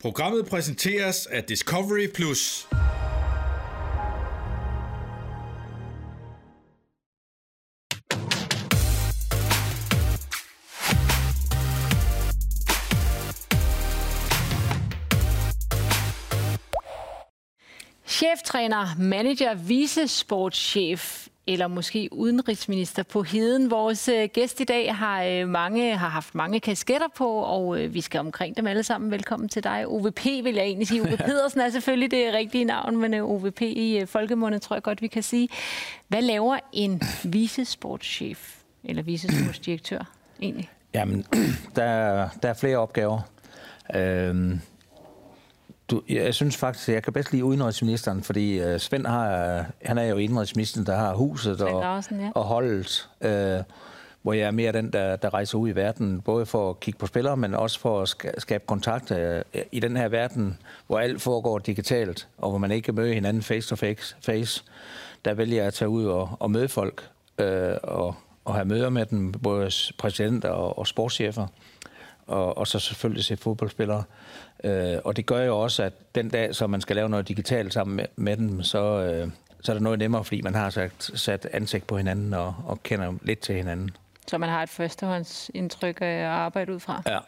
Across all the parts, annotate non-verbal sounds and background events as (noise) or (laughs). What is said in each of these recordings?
Programmet præsenteres af Discovery Plus. Cheftræner, manager, vicesportschef eller måske udenrigsminister på heden. Vores øh, gæst i dag har øh, mange har haft mange kasketter på, og øh, vi skal omkring dem alle sammen. Velkommen til dig. OVP vil jeg egentlig sige. Ove (laughs) Pedersen er selvfølgelig det rigtige navn, men OVP i folkemundet tror jeg godt, vi kan sige. Hvad laver en vicesportschef eller vicesportsdirektør egentlig? Jamen, (clears throat) der, der er flere opgaver. Øhm, du, jeg synes faktisk, at jeg kan bedst lide udenrigsministeren, fordi uh, Svend har, han er jo udenrigsministeren, der har huset og, Larsen, ja. og holdet, uh, hvor jeg er mere den, der, der rejser ud i verden, både for at kigge på spillere, men også for at skabe kontakt uh, i den her verden, hvor alt foregår digitalt, og hvor man ikke kan møde hinanden face to face. face der vælger jeg at tage ud og, og møde folk uh, og, og have møder med dem, både præsidenter og, og sportschefer og, og så selvfølgelig se fodboldspillere. Øh, og det gør jo også, at den dag, så man skal lave noget digitalt sammen med, med dem, så, øh, så er det noget nemmere, fordi man har sat, sat ansigt på hinanden og, og kender lidt til hinanden. Så man har et førstehåndsindtryk af at arbejde ud fra? Ja.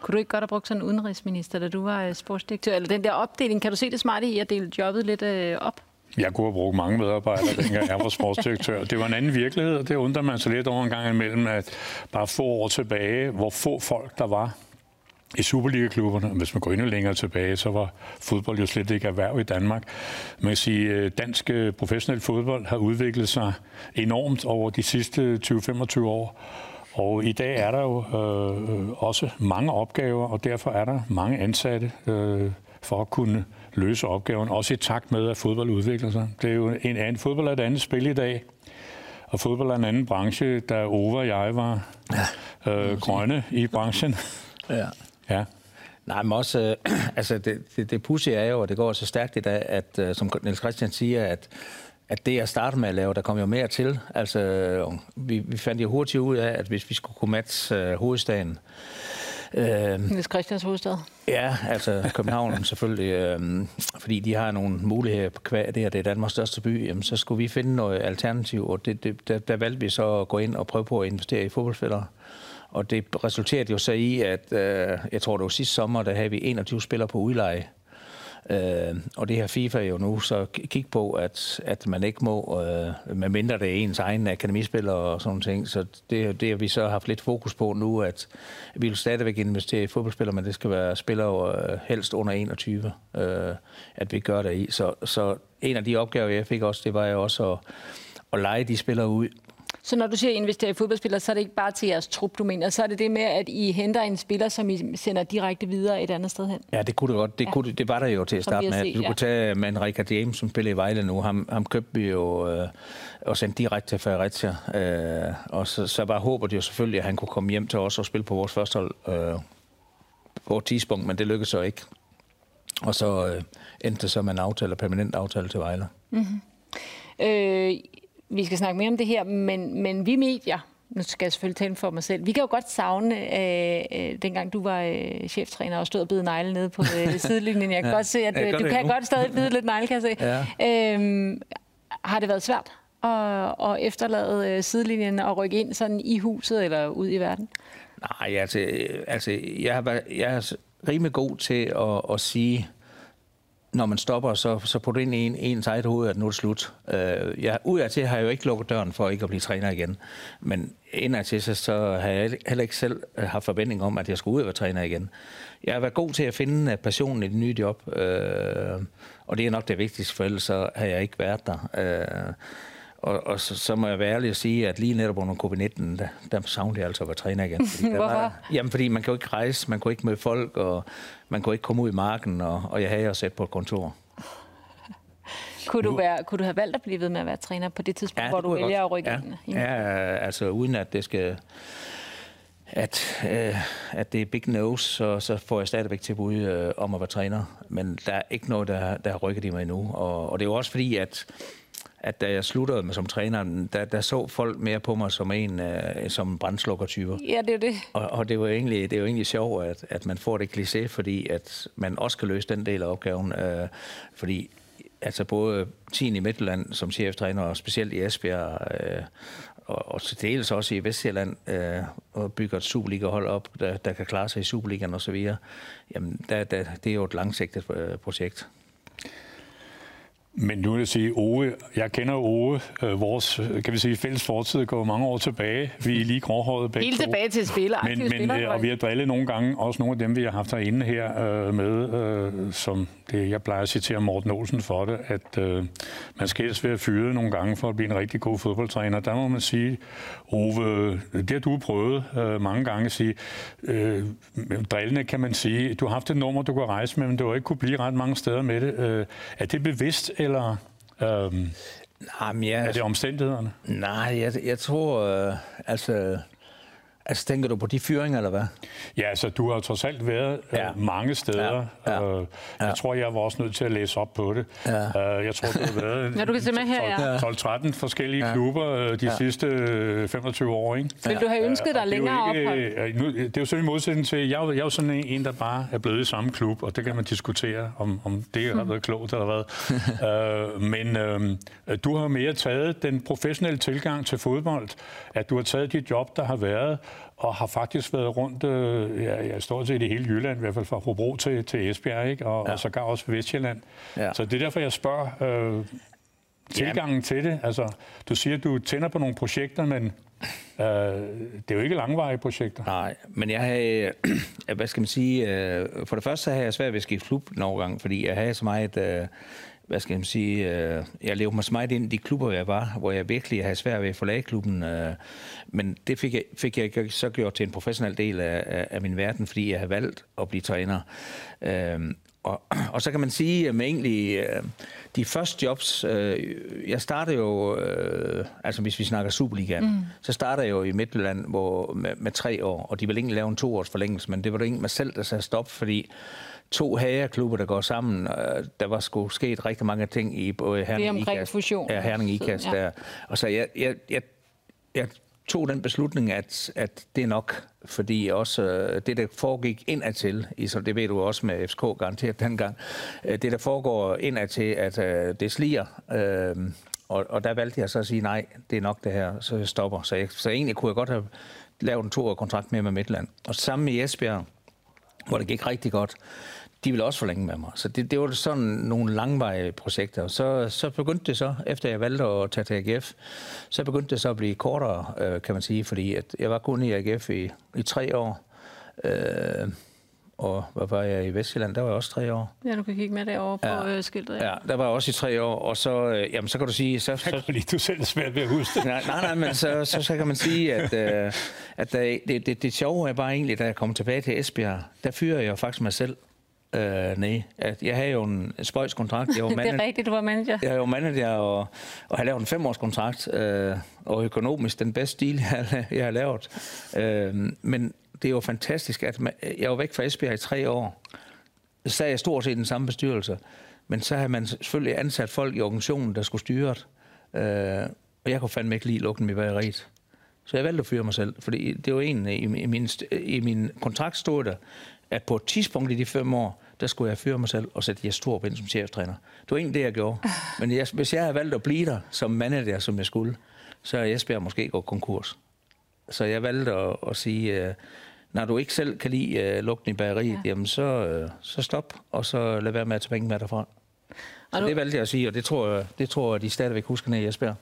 Kunne du ikke godt have brugt sådan en udenrigsminister, da du var øh, sportsdirektør? Eller den der opdeling, kan du se det smarte i at dele jobbet lidt øh, op? Jeg kunne have brugt mange medarbejdere, dengang jeg var sportsdirektør. Det var en anden virkelighed, og det undrer man sig lidt over en gang imellem, at bare få år tilbage, hvor få folk der var i Superliga-klubberne. Hvis man går endnu længere tilbage, så var fodbold jo slet ikke erhverv i Danmark. Man kan sige, at dansk øh, professionel fodbold har udviklet sig enormt over de sidste 20-25 år. Og i dag er der jo øh, øh, også mange opgaver, og derfor er der mange ansatte øh, for at kunne løse opgaven, også i takt med, at fodbold udvikler sig. Det er jo en anden, fodbold er et andet spil i dag, og fodbold er en anden branche, da Ove og jeg var ja, øh, grønne i branchen. Ja. ja. Nej, men også, øh, (clears throat) altså det, det, det pussy er jo, og det går så stærkt i dag, at øh, som Niels Christian siger, at at det, jeg startede med at lave, der kom jo mere til. Altså, vi, vi fandt jo hurtigt ud af, at hvis vi skulle kunne matche øh, hovedstaden, Øh, Niels Christians hovedstad? Ja, altså København (laughs) selvfølgelig, øh, fordi de har nogle muligheder på kvad det, her, det er Danmarks største by, jamen, så skulle vi finde noget alternativ, og det, det, der, der valgte vi så at gå ind og prøve på at investere i fodboldspillere. Og det resulterede jo så i, at øh, jeg tror det var sidste sommer, der havde vi 21 spillere på udleje. Øh, og det her FIFA jo nu så kigge på, at, at man ikke må, øh, medmindre det er ens egen akademispiller og sådan ting. Så det, det har vi så haft lidt fokus på nu, at vi vil stadigvæk investere i fodboldspillere, men det skal være spillere øh, helst under 21, øh, at vi gør det i. Så, så en af de opgaver, jeg fik også, det var jo også at, at lege de spillere ud så når du siger investere i fodboldspillere, så er det ikke bare til jeres trup, du mener. Så er det det med, at I henter en spiller, som I sender direkte videre et andet sted hen? Ja, det kunne det godt. Det, ja. kunne, det var der jo til at starte med. Du ja. kunne tage med Richard James, som spiller i Vejle nu. Ham, ham købte vi jo øh, og sendte direkte til Fredericia. Øh, og så, så bare håber det jo selvfølgelig, at han kunne komme hjem til os og spille på vores første hold øh, på et tidspunkt, men det lykkedes så ikke. Og så øh, endte det så med en aftale, permanent aftale til Vejle. Mm-hmm. Øh, vi skal snakke mere om det her, men, men vi medier, nu skal jeg selvfølgelig tale for mig selv, vi kan jo godt savne, øh, øh, dengang du var øh, cheftræner og stod og bide negle nede på øh, (laughs) sidelinjen. Jeg kan ja, godt se, at øh, du kan nu. godt stadig bide lidt negle, kan jeg se. Ja. Øhm, har det været svært at, at efterlade øh, sidelinjen og rykke ind sådan i huset eller ud i verden? Nej, altså, altså jeg, har, jeg er rimelig god til at, at sige, når man stopper, så, så putter ind i en, ens eget hoved, at nu er det slut. Øh, jeg, udadtil har jeg jo ikke lukket døren for ikke at blive træner igen. Men indadtil så, så har jeg heller ikke selv øh, haft forventning om, at jeg skulle ud og være træner igen. Jeg har været god til at finde øh, passionen i det nye job, øh, og det er nok det vigtigste, for ellers så har jeg ikke været der. Øh, og, og så, så må jeg være ærlig at sige, at lige netop under covid-19, der, der savnede jeg altså at være træner igen. Fordi (laughs) Hvorfor? Var, jamen, fordi man kan jo ikke rejse, man kunne ikke møde folk, og man kunne ikke komme ud i marken, og, og jeg havde jo set på et kontor. (laughs) Kunne du, være, kunne du have valgt at blive ved med at være træner på det tidspunkt, ja, hvor du vælger at rykke ja, ind? Ja, altså uden at det skal at, øh, at det er big nose, så, så får jeg stadigvæk tilbud øh, om at være træner. Men der er ikke noget, der, der har rykket i mig endnu. Og, og det er jo også fordi, at at da jeg sluttede med som træner, der, der så folk mere på mig som en øh, som brandslukkertyper. Ja, det er det. Og, og det, var egentlig, det er jo egentlig sjovt, at, at man får det kliché, fordi at man også kan løse den del af opgaven. Øh, fordi altså både 10 i Midtjylland som cheftræner, og specielt i Esbjerg, øh, og, og til dels også i Vestjylland, øh, og bygger et Superliga-hold op, der, der kan klare sig i Superligaen osv., jamen der, der, det er jo et langsigtet øh, projekt. Men nu vil jeg sige, Ove, jeg kender Ove, øh, vores, kan vi sige, fælles fortid går mange år tilbage. Vi er lige gråhåret begge Helt tilbage til spiller, men, men, spiller, øh, Og vi har drillet nogle gange, også nogle af dem, vi har haft herinde her øh, med, øh, som det, jeg plejer at citere Morten Olsen for det, at øh, man skal helst være fyret nogle gange for at blive en rigtig god fodboldtræner. Der må man sige, Ove, det har du prøvet øh, mange gange at sige, øh, drillende kan man sige, du har haft et nummer, du kan rejse med, men du har ikke kunne blive ret mange steder med det. Øh, er det bevidst, eller øhm, Jamen, jeg, er det omstændighederne? Nej, jeg, jeg tror, øh, altså, Altså tænker du på de fyringer, eller hvad? Ja, altså du har trods alt været ja. øh, mange steder. Ja. Ja. Øh, jeg ja. tror, jeg var også nødt til at læse op på det. Ja. Øh, jeg tror, det har været (laughs) ja, du kan se med her, ja. 12-13 forskellige ja. klubber øh, de ja. sidste 25 år. Ikke? Vil du have ønsket dig længere ikke, ophold? Nu, det er jo sådan en modsætning til, jeg, jeg er jo sådan en, der bare er blevet i samme klub, og det kan man diskutere, om, om det har været klogt eller hvad. (laughs) øh, men øh, du har mere taget den professionelle tilgang til fodbold, at du har taget dit job, der har været, og har faktisk været rundt, øh, ja, jeg står til i hele Jylland, i hvert fald fra Hobro til, til Esbjerg, ikke? Og, ja. og sågar også Vestjylland. Ja. Så det er derfor, jeg spørger øh, tilgangen ja. til det. Altså, du siger, at du tænder på nogle projekter, men øh, det er jo ikke langvarige projekter. Nej, men jeg har, (clears throat) hvad skal man sige, øh, for det første så har jeg svært ved at skifte klub nogle gange, fordi jeg har så meget... Øh, hvad skal jeg sige, øh, jeg levede mig så meget ind i de klubber, jeg var, hvor jeg virkelig havde svært ved at forlade klubben. Øh, men det fik jeg, fik jeg så gjort til en professionel del af, af, af min verden, fordi jeg havde valgt at blive træner. Øh, og, og så kan man sige, at med egentlig øh, de første jobs, øh, jeg startede jo, øh, altså hvis vi snakker Superligaen, mm. så startede jeg jo i Midtjylland hvor, med, med tre år, og de ville egentlig lave en toårs forlængelse, men det var det ikke mig selv, der sagde stop, fordi to hagerklubber, der går sammen. Der var sgu sket rigtig mange ting i både Herning og Ikast. fusion. Ja, Herning Ikast ja. der. Og så jeg, jeg, jeg, jeg tog den beslutning, at, at det er nok, fordi også øh, det, der foregik indadtil, så det ved du også med FSK garanteret dengang, øh, det, der foregår indadtil, at øh, det sliger, øh, og, og der valgte jeg så at sige, nej, det er nok det her, så jeg stopper. Så, jeg, så egentlig kunne jeg godt have lavet en toårig kontrakt med med Midtland. Og sammen med Esbjerg, hvor det gik rigtig godt, de ville også forlænge med mig. Så det, det var sådan nogle langvarige projekter. Så, så begyndte det så, efter jeg valgte at tage til AGF, så begyndte det så at blive kortere, øh, kan man sige, fordi at jeg var kun i AGF i, i tre år. Øh, og hvad var jeg i Vestjylland? Der var jeg også tre år. Ja, du kan kigge med derovre på ja. Øh, skiltet. Ja. ja, der var jeg også i tre år, og så, øh, jamen, så kan du sige... Så, så, lige du selv svært ved at huske det. Nej, nej, nej men så, så, så kan man sige, at, øh, at det, det, det, det sjove er bare egentlig, da jeg kom tilbage til Esbjerg, der fyrer jeg faktisk mig selv. Øh, nej, jeg havde jo en spøjskontrakt. Jeg var manager, (laughs) det er rigtigt, du var manager. Jeg var manager og, og har lavet en femårskontrakt, øh, og økonomisk den bedste stil, jeg, jeg har lavet. Øh, men det er jo fantastisk, at man, jeg var væk fra Esbjerg i tre år. Så sad jeg stort set i den samme bestyrelse. Men så har man selvfølgelig ansat folk i organisationen, der skulle styre det. Øh, og jeg kunne fandme ikke lide lugten i bageriet. Så jeg valgte at fyre mig selv, fordi det var en i, i, min, i min kontrakt stod der, at på et tidspunkt i de fem år, der skulle jeg fyre mig selv og sætte Jes Torp ind som cheftræner. Det var egentlig det, jeg gjorde. Men jeg, hvis jeg havde valgt at blive der som manager, som jeg skulle, så er Jesper måske gået konkurs. Så jeg valgte at, at sige, uh, når du ikke selv kan lide uh, lugten i bageriet, ja. jamen så, uh, så stop, og så lad være med at tage penge med derfra. Så du... det valgte jeg at sige, og det tror jeg, det tror jeg de stadigvæk husker ned i Jesper.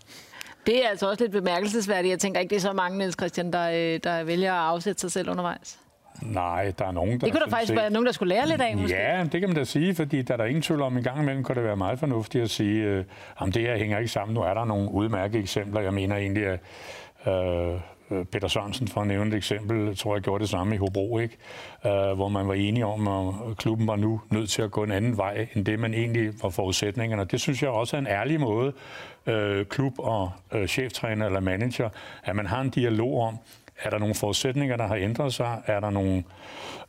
Det er altså også lidt bemærkelsesværdigt. Jeg tænker ikke, det er så mange, Niels Christian, der, der vælger at afsætte sig selv undervejs. Nej, der er nogen, der... Det kunne der faktisk se... være nogen, der skulle lære lidt af, måske. Ja, det kan man da sige, fordi der er der ingen tvivl om, en gang imellem kan det være meget fornuftigt at sige, øh, om det her hænger ikke sammen. Nu er der nogle udmærkede eksempler. Jeg mener egentlig, at øh, Peter Sørensen, for at nævne et eksempel, tror jeg gjorde det samme i Hobro, ikke? Uh, hvor man var enige om, at klubben var nu nødt til at gå en anden vej, end det man egentlig var forudsætningerne. Det synes jeg også er en ærlig måde, uh, klub og uh, cheftræner eller manager, at man har en dialog om, er der nogle forudsætninger, der har ændret sig? Er der nogle,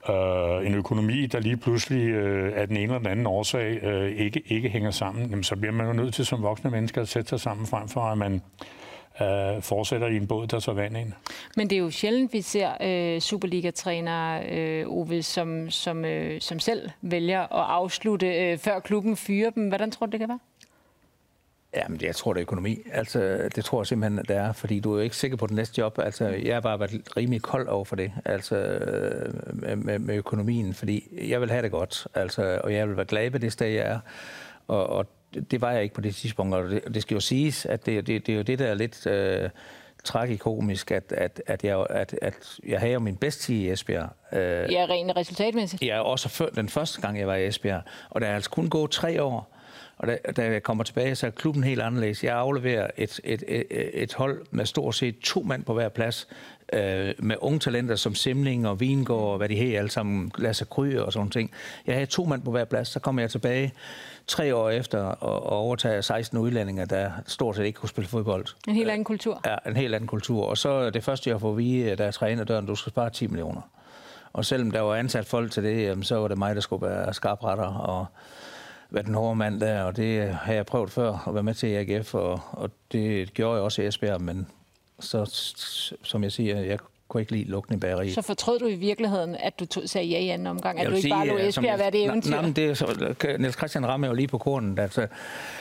øh, en økonomi, der lige pludselig øh, af den ene eller den anden årsag øh, ikke, ikke hænger sammen? Jamen, så bliver man jo nødt til som voksne mennesker at sætte sig sammen frem for, at man øh, fortsætter i en båd, der så vand ind. Men det er jo sjældent, vi ser øh, Superliga-træner øh, Ove, som, som, øh, som selv vælger at afslutte, øh, før klubben fyrer dem. Hvordan tror du, det kan være? Jamen, jeg tror, det er økonomi. Altså, det tror jeg simpelthen, det er, fordi du er jo ikke sikker på den næste job. Altså, jeg har bare været rimelig kold over for det, altså med, med, med økonomien, fordi jeg vil have det godt, altså, og jeg vil være glad ved det sted, jeg er. Og, og det var jeg ikke på det tidspunkt, og det, det skal jo siges, at det, det, det er jo det, der er lidt øh, tragikomisk, at, at, at, jeg, at, at jeg havde min bedste tid i Esbjerg. Øh, ja, rent resultatmæssigt. Ja, også før, den første gang, jeg var i Esbjerg. Og der er altså kun gået tre år, og da, da jeg kommer tilbage, så er klubben helt anderledes. Jeg afleverer et, et, et, et hold med stort set to mand på hver plads, øh, med unge talenter som Simling og Vingård og hvad de her alle sammen, Lasse Kryger og sådan ting. Jeg havde to mand på hver plads, så kommer jeg tilbage tre år efter og, og overtager 16 udlændinger, der stort set ikke kunne spille fodbold. En helt anden kultur. Ja, en helt anden kultur. Og så det første, jeg får at vide, der er trænerdøren, du skal spare 10 millioner. Og selvom der var ansat folk til det, så var det mig, der skulle være skarpretter og være den hårde mand der, og det har jeg prøvet før at være med til i AGF, og, og det gjorde jeg også i Esbjerg, men så, som jeg siger, jeg kunne ikke lide lugten i bageriet. Så fortrød du i virkeligheden, at du tog, sagde ja i anden omgang? At du ikke bare lå Esbjerg være det eventyr? Nej, det er så, Niels Christian rammer jo lige på kornen. At,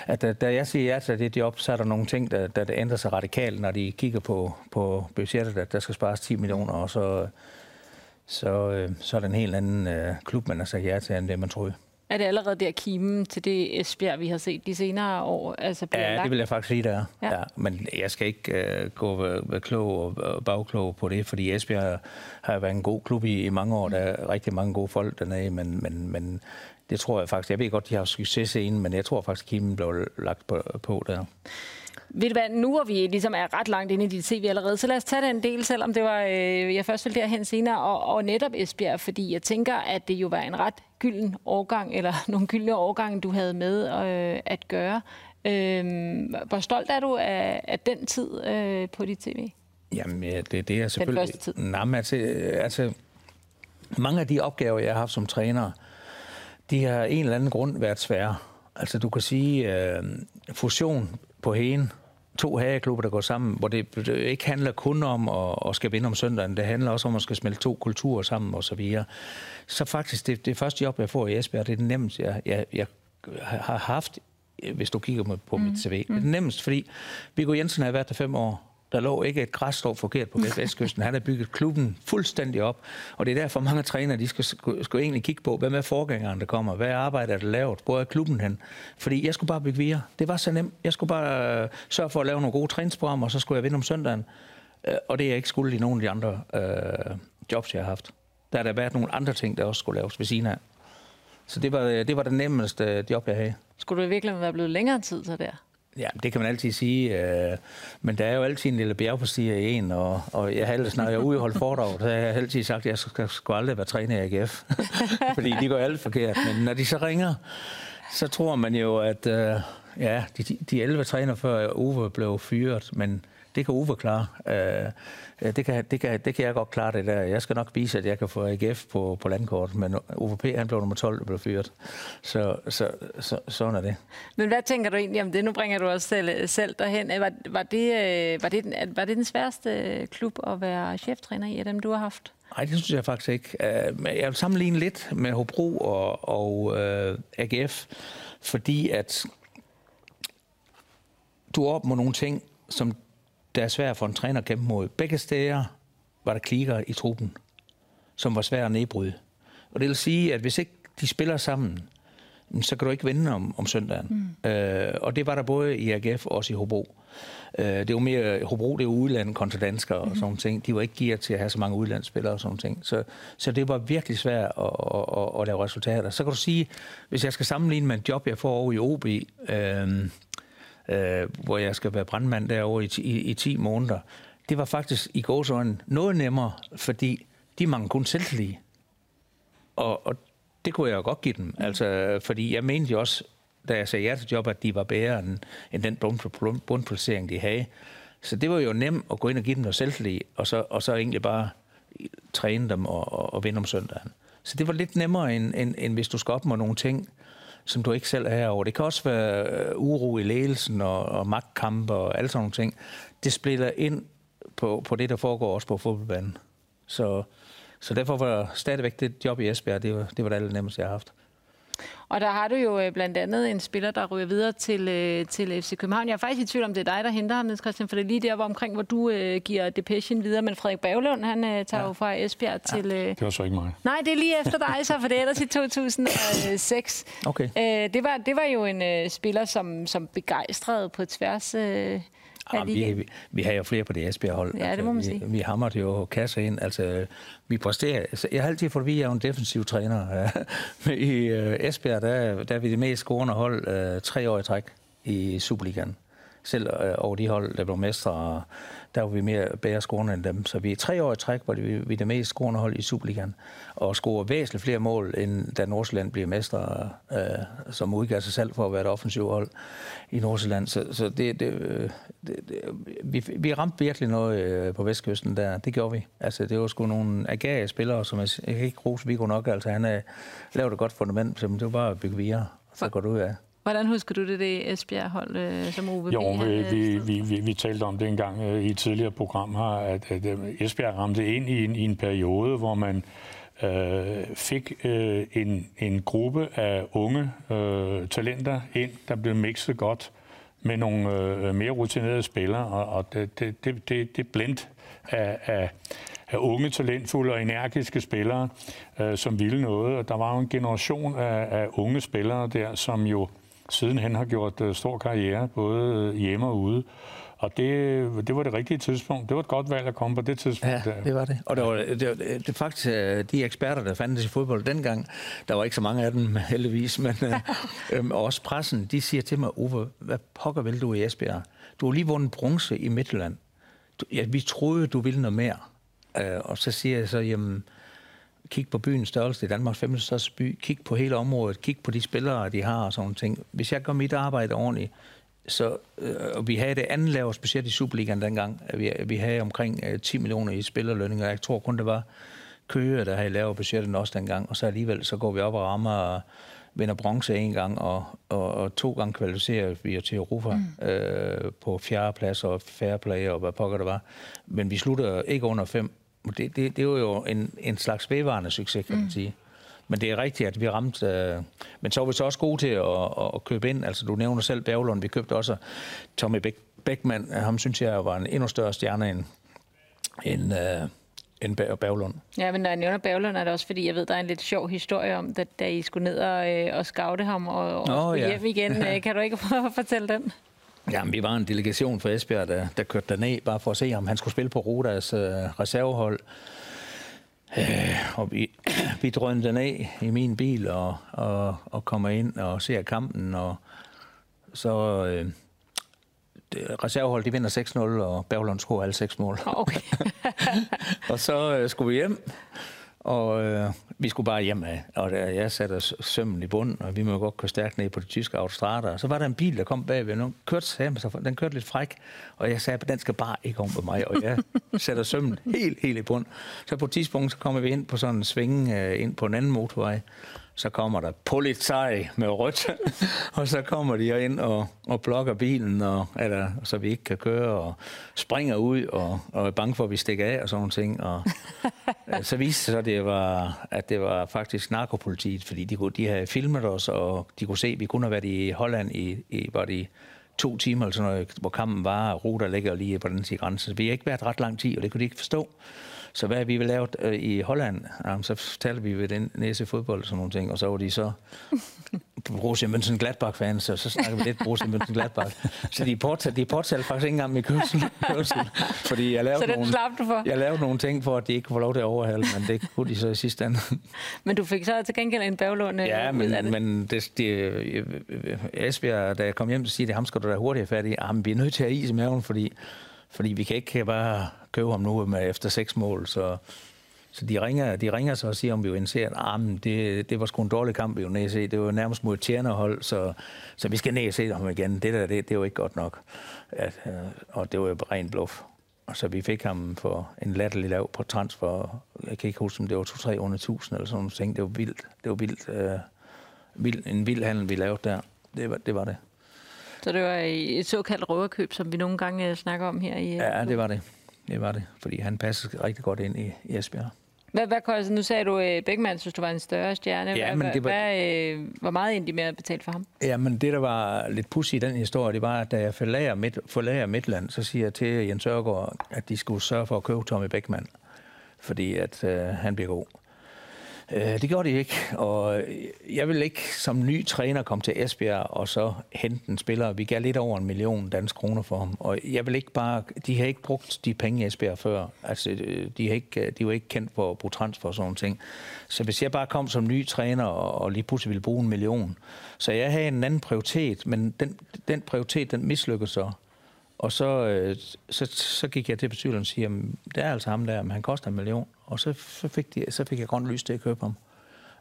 at, da jeg siger ja til det job, så er der nogle ting, der, der ændrer sig radikalt, når de kigger på, på budgettet, at der skal spares 10 millioner, og så, så, øh, så er det en helt anden øh, klub, man har sagt ja til, end det man troede. Er det allerede der kimen til det Esbjerg, vi har set de senere år? Altså ja, lagt? det vil jeg faktisk sige, der er. Ja. Ja, men jeg skal ikke uh, gå og være klog og bagklog på det, fordi Esbjerg har været en god klub i, i mange år. Der er rigtig mange gode folk dernede, men, men, men det tror jeg faktisk. Jeg ved godt, de har succes inden, men jeg tror faktisk, kimen blev lagt på, på der. Ved du hvad, nu hvor vi ligesom er ret langt inde i dit CV allerede, så lad os tage den del, selvom det var, øh, jeg først vil derhen senere, og, og netop Esbjerg, fordi jeg tænker, at det jo var en ret gylden årgang, eller (laughs) nogle gyldne årgange, du havde med øh, at gøre. Øh, hvor stolt er du af, af den tid øh, på dit TV? Jamen, ja, det, det er selvfølgelig... Den første tid? Nej, men altså, altså, mange af de opgaver, jeg har haft som træner, de har en eller anden grund været svære. Altså, du kan sige, øh, fusion på Hene, to hageklubber, der går sammen, hvor det, det ikke handler kun om at, at skal vinde om søndagen, det handler også om at skal smelte to kulturer sammen og så videre. Så faktisk, det, det første job, jeg får i Esbjerg, det er det nemmeste, jeg, jeg, jeg har haft, hvis du kigger på mit CV. Mm. Det er nemmest, fordi Viggo Jensen har været der fem år. Der lå ikke et græsstrå forkert på Vestkysten. Han har bygget klubben fuldstændig op. Og det er derfor mange trænere, de skal, skal, skal egentlig kigge på, hvem er forgængeren, der kommer? Hvad arbejde er der lavet? Hvor er klubben hen? Fordi jeg skulle bare bygge videre. Det var så nemt. Jeg skulle bare uh, sørge for at lave nogle gode træningsprogrammer, og så skulle jeg vinde om søndagen. Uh, og det er jeg ikke skulle i nogen af de andre øh, jobs, jeg har haft. Der har der været nogle andre ting, der også skulle laves ved siden af. Så det var, øh, det var det nemmeste job, jeg havde. Skulle du virkelig være blevet længere tid så der? Ja, det kan man altid sige. Øh, men der er jo altid en lille bjergbestiger i en, og, og jeg har ellers, når jeg er ude og holde foredrag, så har jeg altid sagt, at jeg skal, skal aldrig være træner i AGF. (laughs) Fordi de går alt forkert. Men når de så ringer, så tror man jo, at øh, ja, de, de 11 træner før Ove blev fyret, men det kan Uwe klare. Øh, det, kan, det, kan, det kan jeg godt klare det der. Jeg skal nok vise, at jeg kan få AGF på, på landkort, men UVP han blev nummer 12 og blev fyret. Så, så, så, sådan er det. Men hvad tænker du egentlig om det? Nu bringer du også selv, selv derhen. Var, var, det, øh, var, det, den, var det den sværeste klub at være cheftræner i af dem, du har haft? Nej, det synes jeg faktisk ikke. Øh, jeg vil sammenligne lidt med Hobro og, og uh, AGF, fordi at du opnår nogle ting, som der er svært for en træner at kæmpe mod. Begge steder var der klikker i truppen, som var svært at nedbryde. Og det vil sige, at hvis ikke de spiller sammen, så kan du ikke vinde om, om søndagen. Mm. Øh, og det var der både i AGF og også i Hobro. Øh, det var mere, Hobro det er udlandet kontra danskere mm. og sådan ting. De var ikke gearet til at have så mange udlandsspillere og sådan ting. Så, så det var virkelig svært at, at, at, at lave resultater. Så kan du sige, hvis jeg skal sammenligne med et job, jeg får over i OB, øh, øh, hvor jeg skal være brandmand derovre i, i, i 10 måneder. Det var faktisk i gåsøjne noget nemmere, fordi de mangler kun selvtillid. Og, og det kunne jeg jo godt give dem. Altså, fordi jeg mente jo også, da jeg sagde ja til job, at de var bedre end, end den bundplacering, de havde. Så det var jo nemt at gå ind og give dem noget selvtillid, og så, og så egentlig bare træne dem og, og, og vinde om søndagen. Så det var lidt nemmere, end, end, end hvis du skal opnå nogle ting, som du ikke selv er over. Det kan også være øh, uro i ledelsen og, og magtkampe og alle sådan nogle ting. Det spiller ind på, på det, der foregår også på fodboldbanen. Så, så derfor var stadigvæk det job i Esbjerg, det var det, var det allernemmeste, jeg har haft. Og der har du jo øh, blandt andet en spiller, der ryger videre til, øh, til FC København. Jeg er faktisk i tvivl om, det er dig, der henter ham, Niels Christian, for det er lige der, hvor omkring, hvor du øh, giver Depechen videre. Men Frederik Baglund, han øh, tager ja. jo fra Esbjerg ja. til... Øh... Det var så ikke mig. Nej, det er lige efter dig, så, for det er ellers i 2006. Okay. Øh, det, var, det var jo en øh, spiller, som, som begejstrede på tværs... Øh, Ja, vi, vi, vi har jo flere på det Esbjerg-hold. Ja, det må man altså, sige. Vi, vi hammer det jo kasser ind. Altså, vi præsterer. Altså, jeg har altid fået at vide, at jeg er en defensiv træner. Men (laughs) I uh, Esbjerg, der, der er vi det mest scorende hold uh, tre år i træk i Superligaen. Selv uh, over de hold, der blev mestre, der var vi mere bedre scorende end dem. Så vi er tre år i træk, hvor vi, vi er det mest scorende hold i Superligaen. Og scorer væsentligt flere mål, end da Nordsjælland bliver mestre, uh, som udgav sig selv for at være et offensivt hold i Nordsjælland. Så, så det, det, det, det, vi, vi ramte virkelig noget øh, på Vestkysten der. Det gjorde vi. Altså, det var sgu nogle agage spillere, som jeg, jeg kan ikke rose Viggo nok. Altså, han er lavet et godt fundament, så det var bare at bygge videre. Så går du ud af. Hvordan husker du det, det Esbjerg-hold, øh, som OVB Jo, vi, vi, vi, vi, vi talte om det engang øh, i et tidligere program her, at, at Esbjerg ramte ind i en, i en periode, hvor man øh, fik øh, en, en gruppe af unge øh, talenter ind, der blev mixet godt med nogle øh, mere rutinerede spillere, og, og det, det, det, det, det blend af, af, af unge, talentfulde og energiske spillere, øh, som ville noget. Og der var jo en generation af, af unge spillere der, som jo sidenhen har gjort uh, stor karriere, både hjemme og ude. Og det, det var det rigtige tidspunkt. Det var et godt valg at komme på det tidspunkt. Ja, det var det. Og det var, det, var, det, det faktisk de eksperter, der fandtes i fodbold dengang, der var ikke så mange af dem (laughs) heldigvis, men (laughs) øhm, også pressen, de siger til mig, Ove, hvad pokker vil du i Esbjerg? Du har lige vundet bronze i Midtjylland. Du, ja, vi troede, du ville noget mere. Øh, og så siger jeg så, jamen, kig på byens størrelse, det er Danmarks femte største by, kig på hele området, kig på de spillere, de har og sådan ting. Hvis jeg gør mit arbejde ordentligt, så øh, og vi havde det andet lavere, specielt i Superligaen dengang. Vi, vi havde omkring øh, 10 millioner i spillerlønninger. Jeg tror kun, det var Køge, der havde lavere budget end os dengang. Og så alligevel, så går vi op og rammer og vinder bronze en gang, og, og, og to gange kvalificerer vi til Europa mm. øh, på fjerde plads og færre play og hvad pokker det var. Men vi slutter ikke under fem. Det, det, det var jo en, en slags vedvarende succes, kan man mm. sige. Men det er rigtigt, at vi ramte... Øh, men så var vi så også gode til at, at, at købe ind. Altså, du nævner selv Berglund. Vi købte også Tommy Beck, Beckmann. Ham synes jeg var en endnu større stjerne end, end, øh, end Berglund. Ja, men når jeg nævner Berglund, er det også fordi, jeg ved, der er en lidt sjov historie om, at da I skulle ned og, øh, og scoute ham og, og Nå, ja. hjem igen. Ja. (laughs) Kan du ikke prøve at fortælle den? Jamen, vi var en delegation fra Esbjerg, der, der kørte derned, bare for at se, om han skulle spille på Rodas øh, reservehold. Øh, og vi, (clears throat) vi drønte den af i min bil og, og, og kommer ind og ser kampen, og så... Øh, reservehold, de vinder 6-0, og Berglund scorer alle seks mål. Okay. (laughs) og så øh, skulle vi hjem, og øh, vi skulle bare hjem af, og der, jeg satte sømmen i bunden, og vi må godt køre stærkt ned på de tyske autostrader. Og så var der en bil, der kom bagved, og kørte, den kørte lidt fræk, og jeg sagde, at den skal bare ikke om på mig, og jeg (laughs) sætter sømmen helt, helt i bund. Så på et tidspunkt, så kommer vi ind på sådan en sving øh, ind på en anden motorvej, så kommer der politi med rødt, (laughs) og så kommer de ind og, og blokker bilen, og, eller, så vi ikke kan køre, og springer ud, og, og er bange for, at vi stikker af, og sådan ting. Og, (laughs) så viste det sig, at det var, at det var faktisk narkopolitiet, fordi de, kunne, de havde filmet os, og de kunne se, at vi kunne have været i Holland i, i var de to timer, eller sådan noget, hvor kampen var, og ruter ligger lige på den side grænse. Vi har ikke været ret lang tid, og det kunne de ikke forstå. Så hvad vi vil lave øh, i Holland, jamen, så talte vi ved den næse fodbold og sådan nogle ting, og så var de så (laughs) Borussia Mönchengladbach-fans, så, så snakker vi lidt Borussia Mönchengladbach. (laughs) Så de påtalte, de påtalte faktisk ikke engang med kørsel, kørsel fordi jeg lavede, så nogle, du for? jeg lavede nogle ting for, at de ikke kunne få lov til at overhale, men det kunne de så i sidste ende. (laughs) men du fik så til gengæld en baglån øh, Ja, men, det. men det, det, Esbjerg, da jeg kom hjem, så siger det, ham skal du da hurtigt fat i. Jamen, vi er nødt til at have is i maven, fordi fordi vi kan ikke bare købe ham nu med efter seks mål, så, Så de ringer, de ringer så og siger, om vi jo ser, at ah, det, det var sgu en dårlig kamp, vi jo se. Det var nærmest mod tjernerhold, så, så vi skal ned og se ham igen. Det der, det, det var ikke godt nok. At, øh, og det var jo ren bluff. Og så vi fik ham for en latterlig lav på transfer. Jeg kan ikke huske, om det var 200-300.000 eller sådan noget. Det var vildt. Det var vildt. Øh, vild, en vild handel, vi lavede der. Det var det. Var det. Så det var et såkaldt røverkøb, som vi nogle gange øh, snakker om her i... Øh, ja, det var det. Det var det, fordi han passede rigtig godt ind i, i Esbjerg. Hvad, hvad koster, nu sagde du, at Beckmann synes, du var en større stjerne. Ja, men det var... hvad, øh, hvor meget endte de med at betale for ham? Ja, men det, der var lidt pussy i den historie, det var, at da jeg forlager, Midt, forlager Midtland, så siger jeg til Jens Ørgaard, at de skulle sørge for at købe Tommy Beckmann, fordi at øh, han bliver god. Øh, det gjorde de ikke, og øh, jeg vil ikke som ny træner komme til Esbjerg og så hente en spiller. Vi gav lidt over en million danske kroner for ham, og jeg vil ikke bare... De har ikke brugt de penge i Esbjerg før. Altså, øh, de, har ikke, øh, de var ikke kendt for at bruge transfer og sådan ting. Så hvis jeg bare kom som ny træner og lige pludselig ville bruge en million, så jeg havde en anden prioritet, men den, den prioritet, den mislykkede så. Og så, øh, så, så gik jeg til bestyrelsen og siger, det er altså ham der, men han koster en million. Og så, så, fik, de, så fik jeg grønt lys til at købe ham.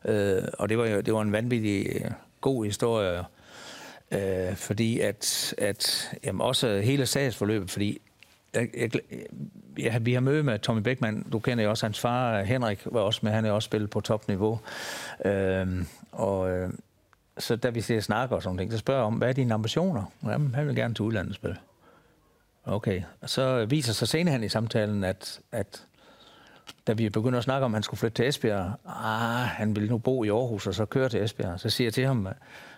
Øh, og det var jo det var en vanvittig øh, god historie, øh, fordi at, at jamen også hele sagsforløbet, fordi jeg, jeg, ja, vi har møde med Tommy Beckmann. Du kender jo også hans far, Henrik, var også med. Han er også spillet på topniveau. Øh, og øh, så da vi ser snakker og sådan ting, så spørger jeg om, hvad er dine ambitioner? Jamen, han vil gerne til udlandet spille. Okay. Og så viser sig senere hen i samtalen, at, at da vi begynder at snakke om, at han skulle flytte til Esbjerg, ah, han ville nu bo i Aarhus og så køre til Esbjerg. Så siger jeg til ham,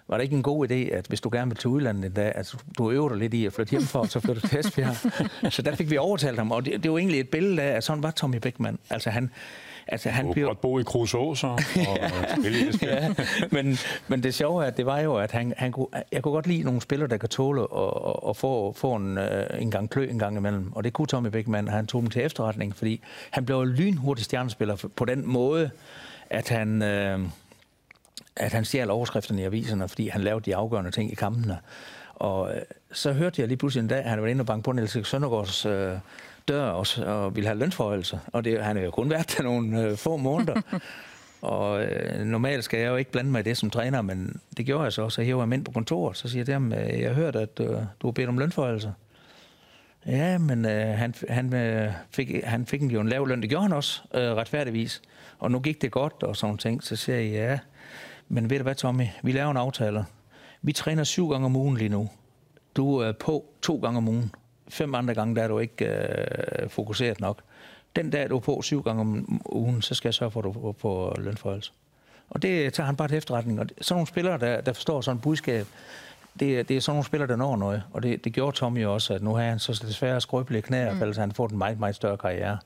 var det ikke en god idé, at hvis du gerne vil til udlandet en dag, at du øver dig lidt i at flytte hjem for, så flytte til Esbjerg. (laughs) så der fik vi overtalt ham, og det, det var egentlig et billede af, at sådan var Tommy Beckmann. Altså han, Altså, han blev... godt bo i Kruså, så. Og (laughs) ja, men, men det sjove er, at det var jo, at han, han kunne, jeg kunne godt lide nogle spillere, der kan tåle at, at, at få, få en, øh, en gang klø en gang imellem. Og det kunne Tommy Beckmann, han tog dem til efterretning, fordi han blev lynhurtig stjernespiller på den måde, at han... Øh, at han stjal overskrifterne i aviserne, fordi han lavede de afgørende ting i kampene. Og øh, så hørte jeg lige pludselig en dag, at han var inde og banke på Niels Søndergaards øh, dør og, og ville have lønforholdelse. Og det, han har jo kun været der nogle øh, få måneder. (laughs) og øh, normalt skal jeg jo ikke blande mig i det som træner, men det gjorde jeg så. Så hæver jeg ind på kontoret, så siger jeg til ham, øh, jeg har hørt, at øh, du har bedt om lønforholdelse. Ja, men øh, han, han, øh, fik, han fik jo en lav løn. Det gjorde han også, øh, retfærdigvis. Og nu gik det godt og sådan ting. Så siger jeg, ja, men ved du hvad, Tommy? Vi laver en aftale. Vi træner syv gange om ugen lige nu. Du er på to gange om ugen fem andre gange, der er du ikke øh, fokuseret nok. Den dag, du er på syv gange om ugen, så skal jeg sørge for, at du får lønforholdelse. Og det tager han bare til efterretning. Og sådan nogle spillere, der, der forstår sådan et budskab, det, det er sådan nogle spillere, der når noget. Og det, det gjorde Tommy også, at nu har han så desværre skrøbelige knæ, mm. ellers han får en meget, meget større karriere.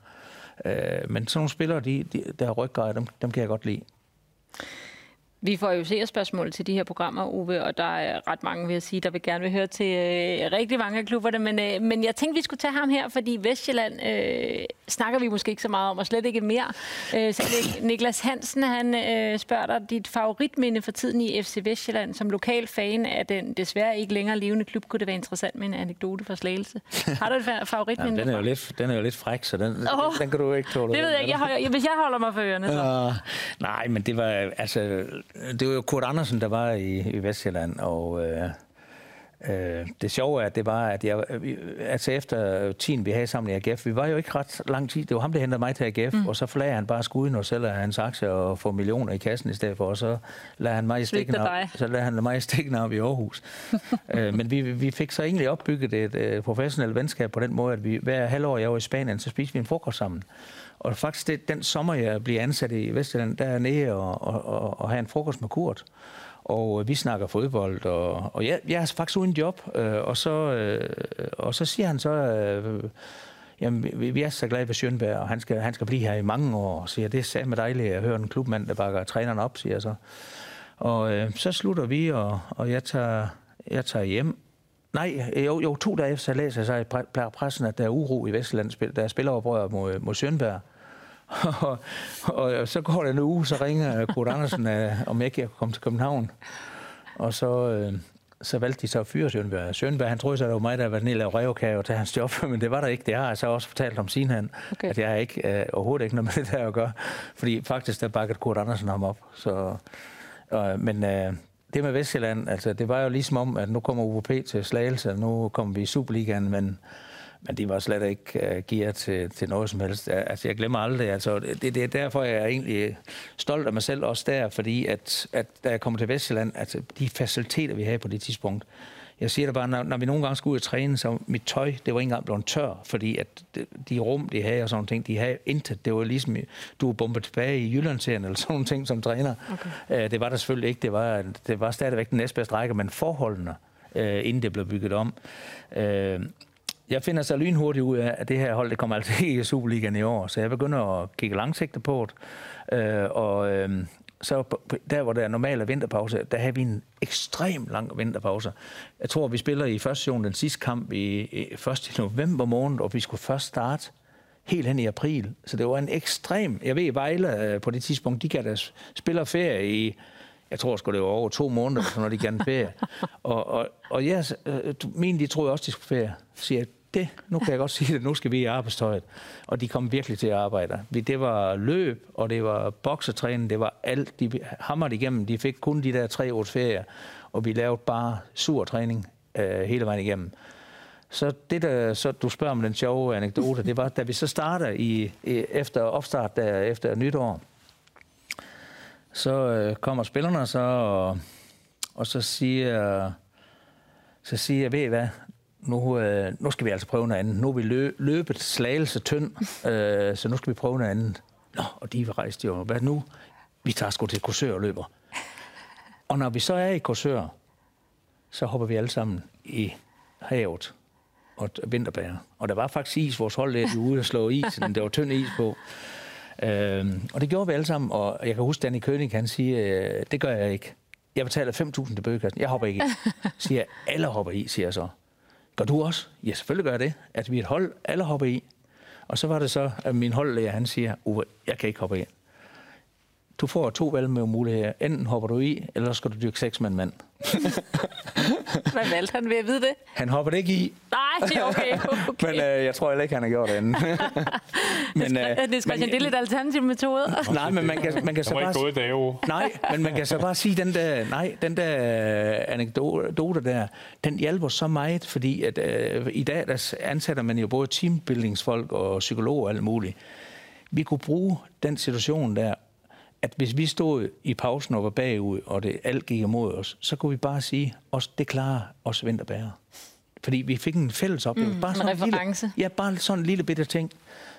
Øh, men sådan nogle spillere, de, de, der har dem, dem kan jeg godt lide. Vi får jo se spørgsmål til de her programmer, Uwe, og der er ret mange, vil jeg sige, der vil gerne vil høre til øh, rigtig mange af klubberne. Men, øh, men jeg tænkte, vi skulle tage ham her, fordi Vestjylland øh, snakker vi måske ikke så meget om, og slet ikke mere. Øh, så Niklas Hansen, han øh, spørger dig, dit favoritminde for tiden i FC Vestjylland som lokal fan af den desværre ikke længere levende klub. Kunne det være interessant med en anekdote for Slagelse? Har du et favoritminde? Jamen, den, er jo lidt, den er jo lidt fræk, så den, oh, den kan du ikke tåle. Det ved jeg ikke. Jeg holder, hvis jeg holder mig for ørerne, så. Uh, nej, men det var altså det var jo Kurt Andersen, der var i, i Vestjylland, og øh, øh, det sjove er, at det var, at jeg, altså efter tiden, vi havde sammen i AGF, vi var jo ikke ret lang tid, det var ham, der hentede mig til AGF, mm. og så forlager han bare skuden og sælger hans aktier og får millioner i kassen i stedet for, og så lader han mig i stikken op, så lader han mig i stikken op i Aarhus. (laughs) øh, men vi, vi fik så egentlig opbygget et øh, professionelt venskab på den måde, at vi hver halvår, jeg var i Spanien, så spiste vi en frokost sammen. Og faktisk det, den sommer, jeg bliver ansat i Vestjylland, der er nede og, og, og, og have en frokost med Kurt. Og øh, vi snakker fodbold, og, og jeg, jeg er faktisk uden job. Øh, og, så, øh, og så siger han så, øh, jamen, vi, vi er så glade ved Sjønberg, og han skal, han skal blive her i mange år. Siger, det er med dejligt at høre en klubmand, der bakker træneren op, siger så. Og øh, så slutter vi, og, og jeg, tager, jeg tager hjem. Nej, øh, jo, jo to dage efter, så læser jeg så i pressen, at der er uro i Vestland. Der er spilleroprør mod, mod Sjønberg (laughs) og, og så går det en uge, så ringer Kurt Andersen, om jeg ikke kan komme til København. Og så, øh, så valgte de så at fyre Sønberg. Sønberg, han troede så, det var mig, der var nede og lave revkage og tage hans job, (laughs) men det var der ikke. Det har jeg så også fortalt om siden okay. at jeg ikke, øh, overhovedet ikke noget med (laughs) det der at gøre. Fordi faktisk, der bakkede Kurt Andersen ham op. Så, øh, men øh, det med Vestjylland, altså det var jo ligesom om, at nu kommer UVP til Slagelse, nu kommer vi i Superligaen, men men de var slet ikke uh, gearet til, til noget som helst. Altså, jeg glemmer aldrig. Altså, det, det er derfor, jeg er egentlig stolt af mig selv også der, fordi at, at da jeg kommer til Vestjylland, altså de faciliteter, vi havde på det tidspunkt, jeg siger det bare, når, når vi nogle gange skulle ud og træne, så mit tøj, det var ikke engang blevet tør, fordi at de rum, de havde og sådan ting, de havde intet. Det var ligesom, du var bombet tilbage i Jyllandserien eller sådan nogle ting som træner. Okay. Uh, det var der selvfølgelig ikke. Det var, det var stadigvæk den næstbedste række, men forholdene, uh, inden det blev bygget om. Uh, jeg finder så lynhurtigt ud af, at det her hold det kommer altså (laughs) ikke i Superligaen i år, så jeg begynder at kigge langsigtet på det. Øh, og øh, så der, hvor der er normale vinterpause, der har vi en ekstrem lang vinterpause. Jeg tror, vi spiller i første session den sidste kamp i, i 1. november måned, og vi skulle først starte helt hen i april. Så det var en ekstrem... Jeg ved, Vejle øh, på det tidspunkt, de kan da spille ferie i jeg tror sgu, det var over to måneder, når de gerne ferie. (laughs) Og, og, og jeg, øh, min, de troede også, de skulle ferie. Så siger det, nu kan jeg godt sige det, nu skal vi i arbejdstøjet. Og de kom virkelig til at arbejde. Det var løb, og det var boksetræning, det var alt. De hammerede igennem. De fik kun de der tre års ferie, og vi lavede bare sur træning øh, hele vejen igennem. Så det, der så du spørger om den sjove anekdote, det var, da vi så starter i, i efter opstart der, efter nytår, så øh, kommer spillerne så, og, og så siger, så siger jeg, ved I hvad, nu, øh, nu skal vi altså prøve noget andet. Nu er vi lø, løbet slagelse tynd, (laughs) øh, så nu skal vi prøve noget andet. Nå, og de rejste jo. Hvad nu? Vi tager sgu til Korsør og løber. Og når vi så er i Korsør, så hopper vi alle sammen i havet og vinterbærer. Og der var faktisk is, vores hold der, ude og slå is, der var tynd is på. Øh, og det gjorde vi alle sammen, og jeg kan huske, Danny König, han siger, øh, det gør jeg ikke. Jeg betaler 5.000 til bøgekassen. Jeg hopper ikke i. Siger alle hopper i, siger jeg så. Gør du også? Ja, selvfølgelig gør jeg det. At vi er et hold, alle hopper i. Og så var det så, at min holdlæger, han siger, Uwe, jeg kan ikke hoppe i. Du får to valgmuligheder. Enten hopper du i, eller skal du dyrke seks med en mand. (laughs) Hvad valgte han ved at vide det? Han hopper ikke i. Nej, okay. (laughs) okay. Men øh, jeg tror heller ikke, han har gjort (laughs) det anden. men, øh, det, er, men, det er lidt alternativ metode. nej, men man kan, man kan så bare... Gået dag, nej, men man kan så bare sige, den der, nej, den der anekdote der, den hjælper så meget, fordi at, øh, i dag der ansætter man jo både teambuildingsfolk og psykologer og alt muligt. Vi kunne bruge den situation der at hvis vi stod i pausen og var bagud, og det alt gik imod os, så kunne vi bare sige, os, det klarer os vinterbære. Fordi vi fik en fælles oplevelse. Mm, bare sådan en reference. Lille, ja, bare sådan en lille bitte ting.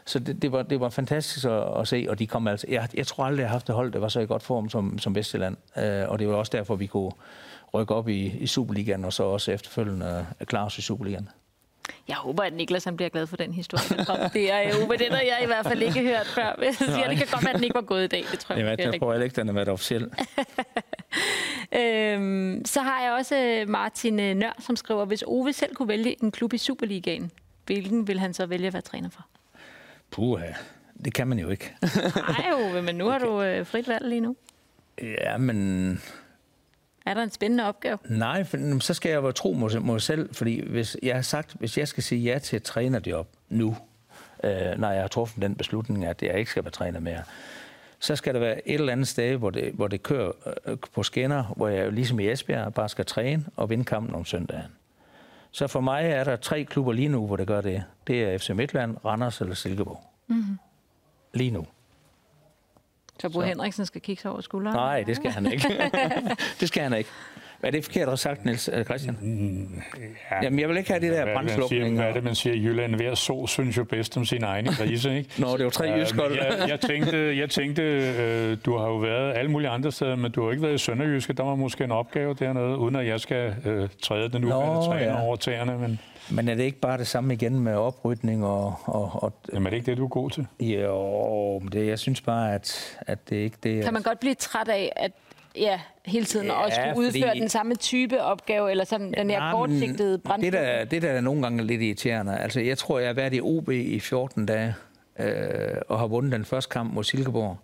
Så det, det, var, det var fantastisk at, at se, og de kom altså... Jeg, jeg tror aldrig, jeg har haft et hold, der var så i godt form som, som Vestjylland. Uh, og det var også derfor, vi kunne rykke op i, i Superligaen, og så også efterfølgende klare os i Superligaen. Jeg håber, at Niklas han bliver glad for den historie. Det er jo det, der jeg i hvert fald ikke hørt før. (laughs) Jeg siger, det kan godt være, at den ikke var gået i dag. Det tror jeg, Jamen, jeg tror ikke, den har været officiel. (laughs) øhm, så har jeg også øh, Martin øh, Nør, som skriver, hvis Ove selv kunne vælge en klub i Superligaen, hvilken vil han så vælge at være træner for? Puha, det kan man jo ikke. (laughs) Nej, Ove, men nu har du øh, frit valg lige nu. Ja, men er der en spændende opgave? Nej, for, så skal jeg være tro mod mig selv, fordi hvis jeg har sagt, hvis jeg skal sige ja til et trænerjob nu, øh, når jeg har truffet den beslutning, at jeg ikke skal være træner mere, så skal der være et eller andet sted, hvor det, hvor det kører øh, på skinner, hvor jeg ligesom i Esbjerg bare skal træne og vinde kampen om søndagen. Så for mig er der tre klubber lige nu, hvor det gør det. Det er FC Midtland, Randers eller Silkeborg. Mm-hmm. Lige nu. Så Bo så. Henriksen skal kigge sig over skulderen? Nej, det skal han ikke. (laughs) det skal han ikke. Er det forkert at sagt, Niels øh, Christian? Mm, ja. Jamen, jeg vil ikke have det der brændslukning. Hvad er det, man siger i Jylland? Hver så synes jo bedst om sin egen grise, ikke? (laughs) Nå, det var tre jysk uh, jeg, jeg tænkte, jeg tænkte uh, du har jo været alle mulige andre steder, men du har ikke været i Sønderjyske. Der var måske en opgave dernede, uden at jeg skal uh, træde den nuværende træner ja. over tæerne. Men... Men er det ikke bare det samme igen med oprydning og... og, og Jamen er det ikke det, du er god til? Jo, det, jeg synes bare, at, at det ikke det... Kan man godt blive træt af, at ja, hele tiden ja, også skulle udføre fordi... den samme type opgave, eller sådan den her kortsigtede brand. Det der, det der er nogle gange lidt irriterende. Altså, jeg tror, jeg har været i OB i 14 dage, øh, og har vundet den første kamp mod Silkeborg.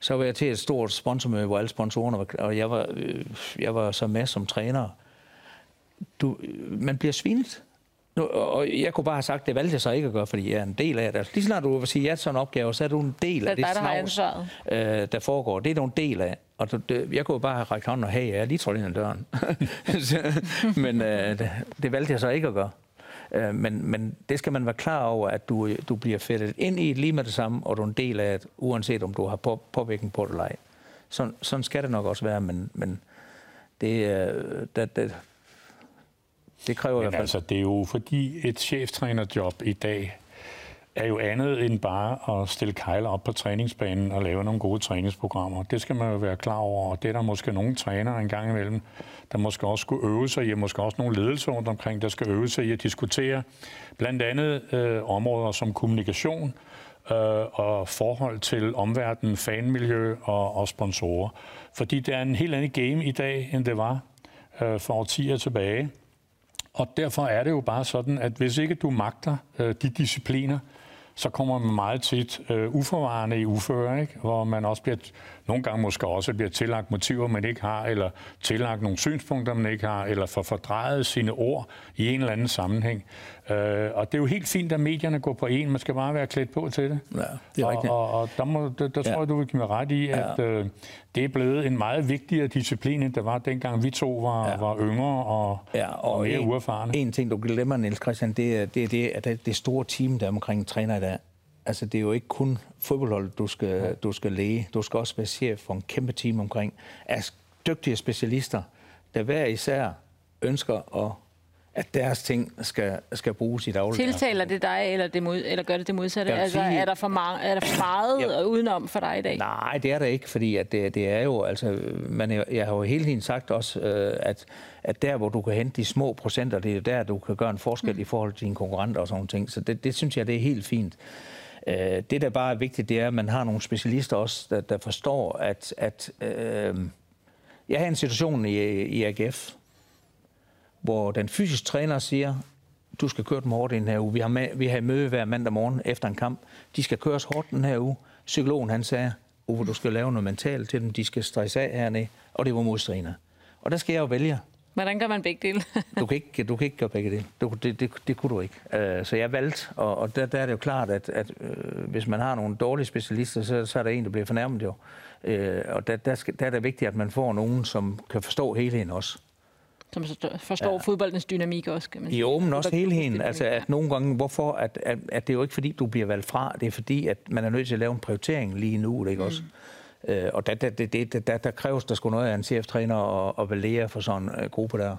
Så var jeg til et stort sponsormøde, hvor alle sponsorerne var, og jeg var, øh, jeg var så med som træner. du, man bliver svinet. Nu, og jeg kunne bare have sagt, det valgte jeg så ikke at gøre, fordi jeg er en del af det. Altså, lige snart du vil sige ja til sådan en opgave, så er du en del af det, det snavs, øh, der foregår. Det er du en del af. Og du, det, jeg kunne bare have rækket hånden og, hey, jeg er lige trådt ind ad døren. (laughs) men øh, det, det valgte jeg så ikke at gøre. Øh, men, men det skal man være klar over, at du, du bliver fættet ind i lige med det samme, og du er en del af det, uanset om du har på, påvirkning på det eller ej. Sådan, sådan skal det nok også være, men, men det, øh, det, det, det kræver Men i hvert fald... altså, det er jo fordi et cheftrænerjob i dag er jo andet end bare at stille kejler op på træningsbanen og lave nogle gode træningsprogrammer. Det skal man jo være klar over, og det er der måske nogle trænere en gang imellem, der måske også skulle øve sig i, og måske også nogle ledelser rundt omkring, der skal øve sig i at diskutere blandt andet øh, områder som kommunikation øh, og forhold til omverdenen, fanmiljø og, og sponsorer. Fordi det er en helt anden game i dag, end det var øh, for årtier tilbage. Og derfor er det jo bare sådan, at hvis ikke du magter øh, de discipliner, så kommer man meget tit øh, uforvarende i uføre, ikke? hvor man også bliver, nogle gange måske også bliver tillagt motiver, man ikke har, eller tillagt nogle synspunkter, man ikke har, eller får fordrejet sine ord i en eller anden sammenhæng. Øh, og det er jo helt fint, at medierne går på en, man skal bare være klædt på til det. Ja, det er rigtigt. Og, og, og der, må, der, der tror jeg, du vil give mig ret i, at ja. øh, det er blevet en meget vigtigere disciplin, end det var dengang vi to var, ja. var yngre og, ja, og, og mere en, uerfarne. En ting, du glemmer, Niels Christian, det er det, er det, at det, det store team, der er omkring træner i dag. Altså, det er jo ikke kun fodboldhold, du skal, ja. du skal læge. Du skal også være chef for en kæmpe team omkring af dygtige specialister, der hver især ønsker at at deres ting skal, skal bruges i dagligdagen. Tiltaler det dig, eller, det mod, eller gør det det modsatte? Altså, sige, er, der for meget, er der for meget ja. udenom for dig i dag? Nej, det er der ikke, fordi at det, det er jo, altså, man, jeg har jo hele tiden sagt også, øh, at, at der, hvor du kan hente de små procenter, det er der, du kan gøre en forskel mm. i forhold til dine konkurrenter og sådan nogle ting. Så det, det synes jeg, det er helt fint. Øh, det, der bare er vigtigt, det er, at man har nogle specialister også, der, der forstår, at, at øh, jeg har en situation i, i AGF, hvor den fysiske træner siger, du skal køre dem hårdt den her uge. Vi har, med, vi har møde hver mandag morgen efter en kamp. De skal køres hårdt den her uge. Psykologen han sagde, Uwe, du skal lave noget mentalt til dem. De skal stresse af hernede. Og det var modstræner. Og der skal jeg jo vælge. Hvordan gør man begge dele? (laughs) du, kan ikke, du kan ikke gøre begge dele. Du, det, det, det kunne du ikke. Uh, så jeg valgte, og, og der, der er det jo klart, at, at uh, hvis man har nogle dårlige specialister, så, så er der en, der bliver fornærmet jo. Uh, og der, der, skal, der er det vigtigt, at man får nogen, som kan forstå helheden også som forstår ja. fodboldens dynamik også. Kan man sige. Jo, men også helheden. Altså, at nogle gange, hvorfor, at, at, at det er jo ikke fordi, du bliver valgt fra, det er fordi, at man er nødt til at lave en prioritering lige nu, ikke mm. også? Øh, og der, der, der, der, der kræves der sgu noget af en cheftræner og, og valere for sådan en uh, gruppe der.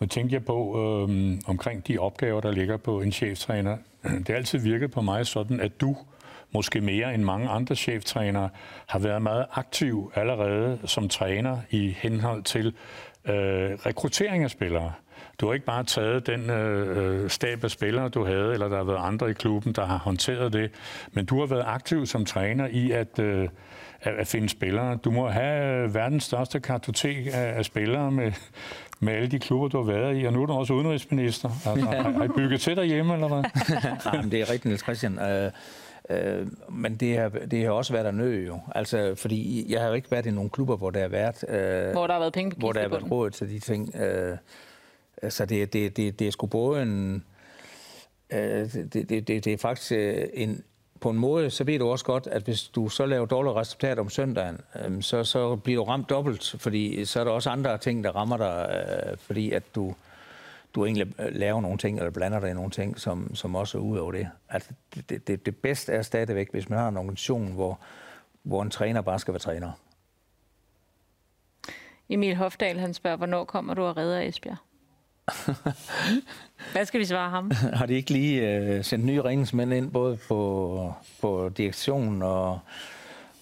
Nu tænkte jeg på øh, omkring de opgaver, der ligger på en cheftræner. (clears throat) Det har altid virket på mig sådan, at du måske mere end mange andre cheftrænere, har været meget aktiv allerede som træner i henhold til øh, rekruttering af spillere. Du har ikke bare taget den øh, stab af spillere, du havde, eller der har været andre i klubben, der har håndteret det, men du har været aktiv som træner i at, øh, at finde spillere. Du må have verdens største kartotek af, af spillere med, med alle de klubber, du har været i, og nu er du også udenrigsminister. Altså, har, har I bygget til derhjemme, eller hvad? (laughs) Nej, men det er rigtigt, Niels Christian. Øh, Øh, men det har, det har også været der nød jo. Altså, fordi jeg har jo ikke været i nogle klubber, hvor der har været... Øh, hvor der har været penge på Hvor der har været råd til de ting. Øh, altså, det, det, det, det er sgu både en... Øh, det, det, det, det er faktisk øh, en, på en måde, så ved du også godt, at hvis du så laver dårlige resultater om søndagen, øh, så, så bliver du ramt dobbelt, fordi så er der også andre ting, der rammer dig, øh, fordi at du du egentlig øh, laver nogle ting, eller blander dig i nogle ting, som, som også er ud over det. Altså, det, det, det bedste er stadigvæk, hvis man har en organisation, hvor, hvor en træner bare skal være træner. Emil Hofdal, han spørger, hvornår kommer du og redder Esbjerg? (laughs) Hvad skal vi svare ham? (laughs) Har de ikke lige uh, sendt nye redningsmænd ind, både på, på direktionen og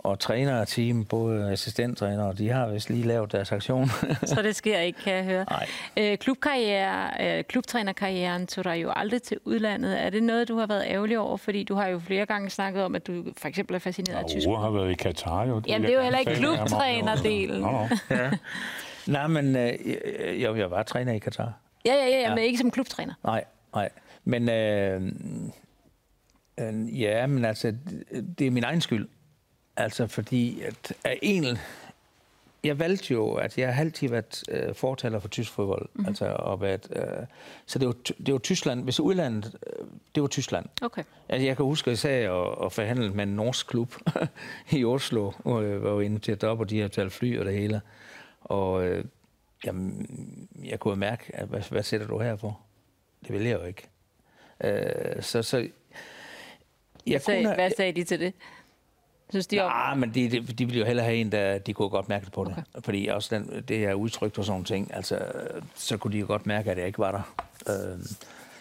og træner-team, både assistenttræner, og de har vist lige lavet deres aktion. (laughs) så det sker ikke, kan jeg høre. Nej. Øh, klubkarriere, øh, klubtrænerkarrieren tog dig jo aldrig til udlandet. Er det noget, du har været ærgerlig over? Fordi du har jo flere gange snakket om, at du for eksempel er fascineret af Tyskland. har været i Katar jo. Det Jamen, det er jo heller ikke klubtrænerdelen. ja. Nej, men øh, jeg, jeg var træner i Katar. Ja, ja, ja, ja. men ikke som klubtræner. Nej, nej. Men øh, øh, ja, men altså, det er min egen skyld. Altså fordi, at af en, jeg valgte jo, at jeg har altid været øh, fortaler for tysk fodbold. Mm. Altså, og været, øh, så det var, det var Tyskland. Hvis udlandet, øh, det var Tyskland. Okay. Altså, jeg kan huske, at jeg sagde og, og forhandlede med en norsk klub (laughs) i Oslo, hvor jeg var inviteret op, og de havde talt fly og det hele. Og øh, jamen, jeg kunne mærke, at hvad, hvad sætter du her for? Det vil jeg jo ikke. Øh, så, så jeg hvad, sagde, kunne, hvad sagde de til det? Synes de. Ja, men de, de, de ville jo hellere have en, der de kunne godt mærke det på det. Okay. Fordi også den, det er udtrykt på sådan nogle ting, altså, så kunne de jo godt mærke, at jeg ikke var der. Øh,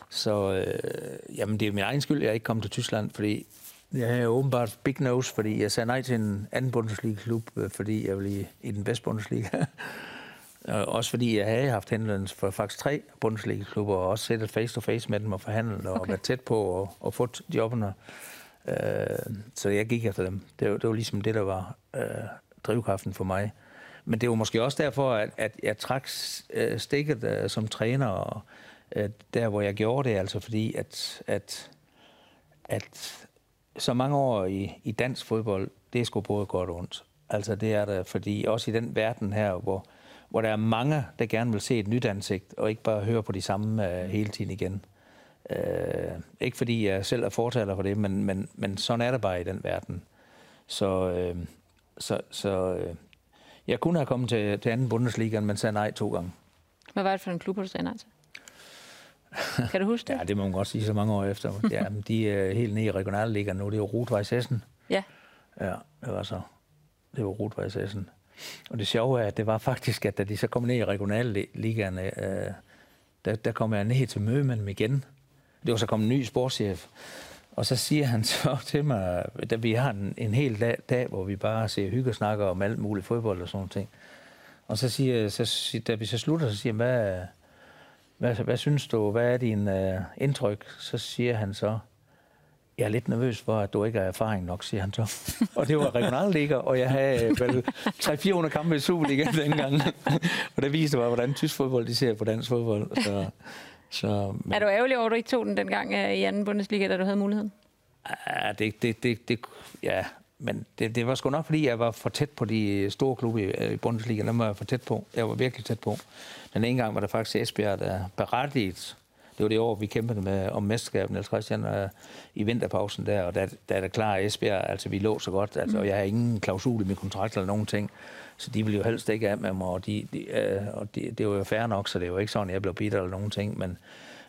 så øh, jamen, det er min egen skyld, jeg ikke kom til Tyskland, fordi jeg har åbenbart big nose, fordi jeg sagde nej til en anden Bundesliga-klub, øh, fordi jeg ville i, i den bedste Bundesliga. (laughs) også fordi jeg havde haft henvendelse for faktisk tre Bundesliga-klubber, og også sættet face-to-face med dem og forhandlet, og okay. været tæt på at, at få jobbene. Øh, så jeg gik efter dem. Det var, det var ligesom det, der var øh, drivkraften for mig. Men det var måske også derfor, at, at jeg trak øh, stikket øh, som træner, og øh, der hvor jeg gjorde det, altså fordi, at, at, at så mange år i, i dansk fodbold, det er sgu både godt og ondt. Altså det er der, fordi også i den verden her, hvor, hvor der er mange, der gerne vil se et nyt ansigt, og ikke bare høre på de samme øh, hele tiden igen. Øh, ikke fordi jeg selv er fortaler for det, men, men, men sådan er det bare i den verden. Så, øh, så, så øh, jeg kunne have kommet til, til anden Bundesliga, men sagde nej to gange. Hvad var det for en klub, du sagde nej til? (laughs) Kan du huske det? ja, det må man godt sige så mange år efter. (laughs) Ja, de er helt nede i regionalligaen nu. Det er jo Rotvejs Essen. Ja. Ja, det var så. Det var Rotvejs Essen. Og det sjove er, at det var faktisk, at da de så kom ned i regionalligaen, øh, der, der kom jeg ned til møde med dem igen. Det var så kommet en ny sportschef. Og så siger han så (laughs) til mig, da vi har en, en hel dag, dag, hvor vi bare ser hygge og snakker om alt muligt fodbold og sådan ting. Og så siger så, da vi så slutter, så siger han, hvad, hvad, hvad synes du, hvad er din uh, indtryk? Så siger han så, jeg er lidt nervøs for, at du ikke har erfaring nok, siger han så. (laughs) og det var regionalliga, og jeg havde vel 300-400 kampe i Superliga dengang. (laughs) og det viste mig, hvordan tysk fodbold de ser på dansk fodbold. Så så, men... Er du ærgerlig over, at du ikke tog den dengang øh, i anden Bundesliga, da du havde muligheden? Ja, det, det, det, det, ja. men det, det var sgu nok, fordi jeg var for tæt på de store klubber i, i Bundesliga. Dem var jeg for tæt på. Jeg var virkelig tæt på. Den ene gang var der faktisk Esbjerg, der berettiget det var det år, vi kæmpede med om mesterskabet, Niels Christian, uh, i vinterpausen der, og der, der er det klar, at Esbjerg, altså vi lå så godt, altså, og jeg har ingen klausul i min kontrakt eller nogen ting, så de ville jo helst ikke af med mig, og, de, de, øh, og de, det var jo fair nok, så det var ikke sådan, at jeg blev bitter eller nogen ting, men,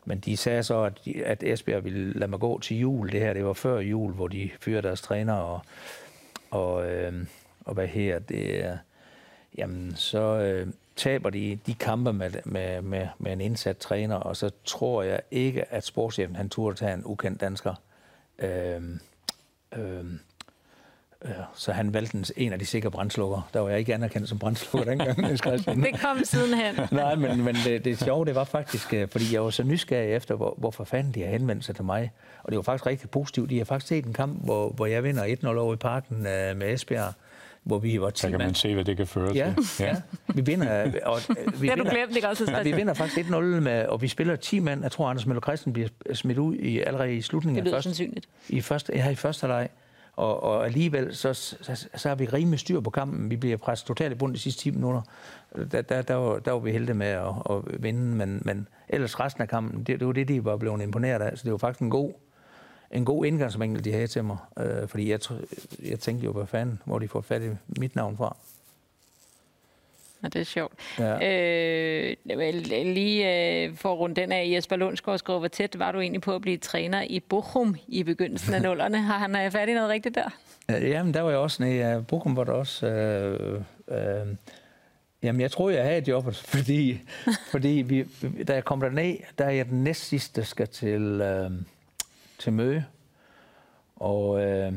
men de sagde så, at, de, at Esbjerg ville lade mig gå til jul. Det her, det var før jul, hvor de fyrede deres træner, og, og, øh, og hvad her, det er, jamen så øh, taber de de kampe med, med, med, med en indsat træner, og så tror jeg ikke, at sportschefen han turde tage en ukendt dansker. Øh, øh, så han valgte en, en af de sikre brændslukker. Der var jeg ikke anerkendt som brændslukker dengang. (laughs) det kom sidenhen. (laughs) Nej, men, men det, det sjove, det var faktisk, øh, fordi jeg var så nysgerrig efter, hvor, hvorfor fanden de har henvendt sig til mig. Og det var faktisk rigtig positivt. De har faktisk set en kamp, hvor, hvor jeg vinder 1-0 over i parken uh, med Esbjerg hvor vi var 10 Så kan man se, hvad det kan føre ja, til. Ja, ja. Vi vinder, og, (laughs) vi det har du glemt, det også. Nej, vi vinder faktisk 1-0, med, og vi spiller 10 mand. Jeg tror, Anders Møller Christen bliver smidt ud i, allerede i slutningen af første. sandsynligt. I første, ja, i første leg. Og, og alligevel, så, så, så har vi rimelig styr på kampen. Vi bliver presset totalt i bund de sidste 10 minutter. Der, der, der, var, der var vi heldige med at, at vinde, men, men ellers resten af kampen, det, det var det, de var blevet imponeret af. Så det var faktisk en god, en god indgangsvinkel, de havde til mig. Øh, fordi jeg, jeg tænkte jo, hvad fanden, hvor de får fat i mit navn fra. Ja, det er sjovt. Ja. Øh, lige øh, for at runde den af, Jesper Lundsgaard skrev, hvor tæt var du egentlig på at blive træner i Bochum i begyndelsen af nullerne? Har han øh, fat i noget rigtigt der? Jamen, der var jeg også nede. Bochum var der også... Øh, øh, Jamen, jeg tror, jeg havde jobbet, (laughs) fordi, fordi vi, da jeg kom derned, der er jeg den næst sidste, der skal til, øh, til møde. Og øh,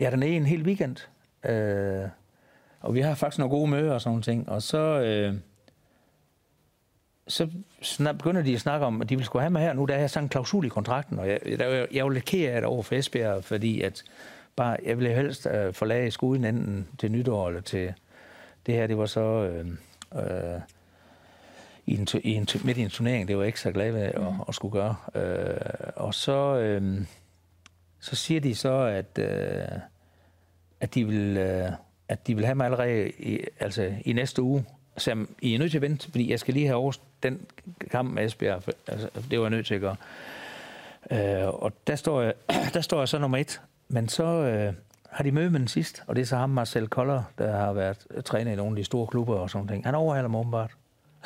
jeg er dernede en hel weekend. Øh, og vi har faktisk nogle gode møder og sådan nogle ting. Og så, øh, så snart begynder de at snakke om, at de vil skulle have mig her nu. Der er sådan en klausul i kontrakten, og jeg, der, jeg, jeg er jo lidt ked af det over for Esbjerg, fordi at bare, jeg ville helst øh, forlade skuden enten til nytår eller til... Det her, det var så... Øh, øh, i en, i en, midt i en turnering, det var jeg ikke så glad ved at, mm. at skulle gøre. Øh, og så, øh, så siger de så, at, øh, at de vil... Øh, at de vil have mig allerede i, altså i næste uge. Så I er nødt til at vente, fordi jeg skal lige have over den kamp med Esbjerg. Altså, det var jeg nødt til at gøre. Øh, og der står, jeg, (clears throat) der står jeg så nummer et. Men så øh, har de mødt med den sidst, og det er så ham, Marcel Koller, der har været træner i nogle af de store klubber og sådan ting. Han overhaler mig åbenbart.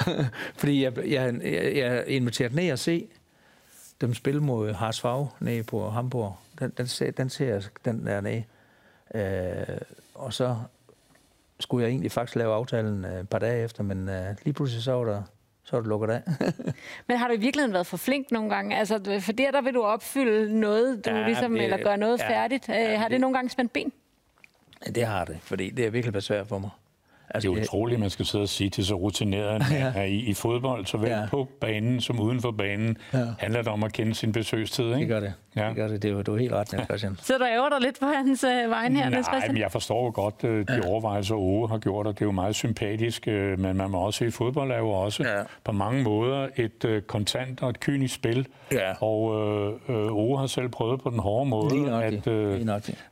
(laughs) fordi jeg, jeg, jeg, jeg er inviteret ned og se dem spille mod Harsfag nede på Hamburg. Den, den, den ser jeg, den der nede. Øh, og så skulle jeg egentlig faktisk lave aftalen øh, et par dage efter, men øh, lige pludselig så var der så er det lukket af. (laughs) Men har du i virkeligheden været for flink nogle gange? Altså, for der, der vil du opfylde noget, du ja, ligesom, det, eller gøre noget ja, færdigt. Ja, har det, det nogle gange spændt ben? Det har det, fordi det er virkelig besvær for mig. Altså, det er utroligt, at man skal sidde og sige til så rutineret (laughs) ja. i, i fodbold, såvel ja. på banen som uden for banen, ja. handler det om at kende sin besøgstid. Ikke? Det gør det. Ja. Det gør det. Det er, du er helt ret, Niels Christian. (laughs) Så du æver dig lidt på hans øh, vegne her, Niels Christian? Nej, men jeg forstår jo godt øh, de ja. overvejelser, Ove har gjort, og det er jo meget sympatisk, øh, men man må også se, at fodbold er jo også ja. på mange måder et øh, kontant og et kynisk spil. Ja. Og øh, øh, Ove har selv prøvet på den hårde måde, at øh,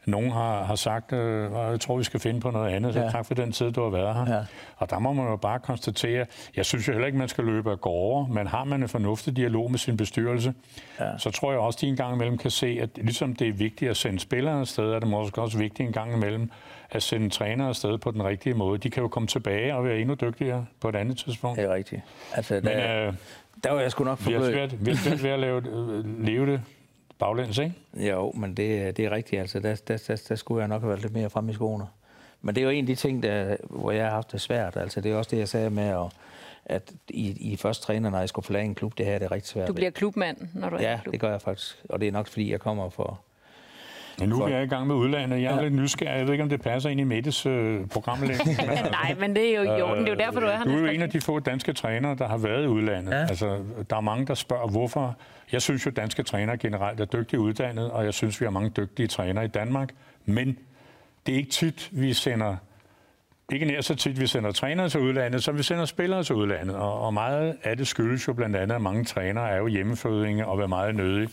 nogen har, har sagt, øh, jeg tror, vi skal finde på noget andet, så ja. tak for den tid, du har været her. Ja. Og der må man jo bare konstatere, jeg synes jo heller ikke, man skal løbe af gårde, men har man en fornuftig dialog med sin bestyrelse, ja. så tror jeg også, de en gang imellem kan se, at ligesom det er vigtigt at sende spillere afsted, er det måske også vigtigt en gang imellem at sende trænere afsted på den rigtige måde. De kan jo komme tilbage og være endnu dygtigere på et andet tidspunkt. Det er rigtigt. Altså, der, Men, øh, der var jeg sgu nok for Vi har svært, vi har svært ved at lave, leve det baglæns, ikke? Jo, men det, det er rigtigt. Altså, der, der, der, der skulle jeg nok have været lidt mere frem i skoene. Men det er jo en af de ting, der, hvor jeg har haft det svært. Altså, det er også det, jeg sagde med, at, at I, I først træner, når jeg skulle forlade en klub, det her er det rigtig svært. Du bliver klubmand, når du er Ja, klub. det gør jeg faktisk. Og det er nok, fordi jeg kommer for... Men nu er jeg i gang med udlandet. Jeg er ja. lidt nysgerrig. Jeg ved ikke, om det passer ind i Mettes øh, programlægning. (laughs) Nej, men det er jo i orden. Det er jo derfor, du er her. Du er jo en af de få danske trænere, der har været i udlandet. Ja. Altså, der er mange, der spørger, hvorfor. Jeg synes jo, at danske trænere generelt er dygtigt uddannet, og jeg synes, vi har mange dygtige trænere i Danmark. Men det er ikke tit, vi sender ikke nær så tit, vi sender trænere til udlandet, så vi sender spillere til udlandet. Og, og meget af det skyldes jo blandt andet, at mange trænere er jo hjemmefødinge og vil meget nødig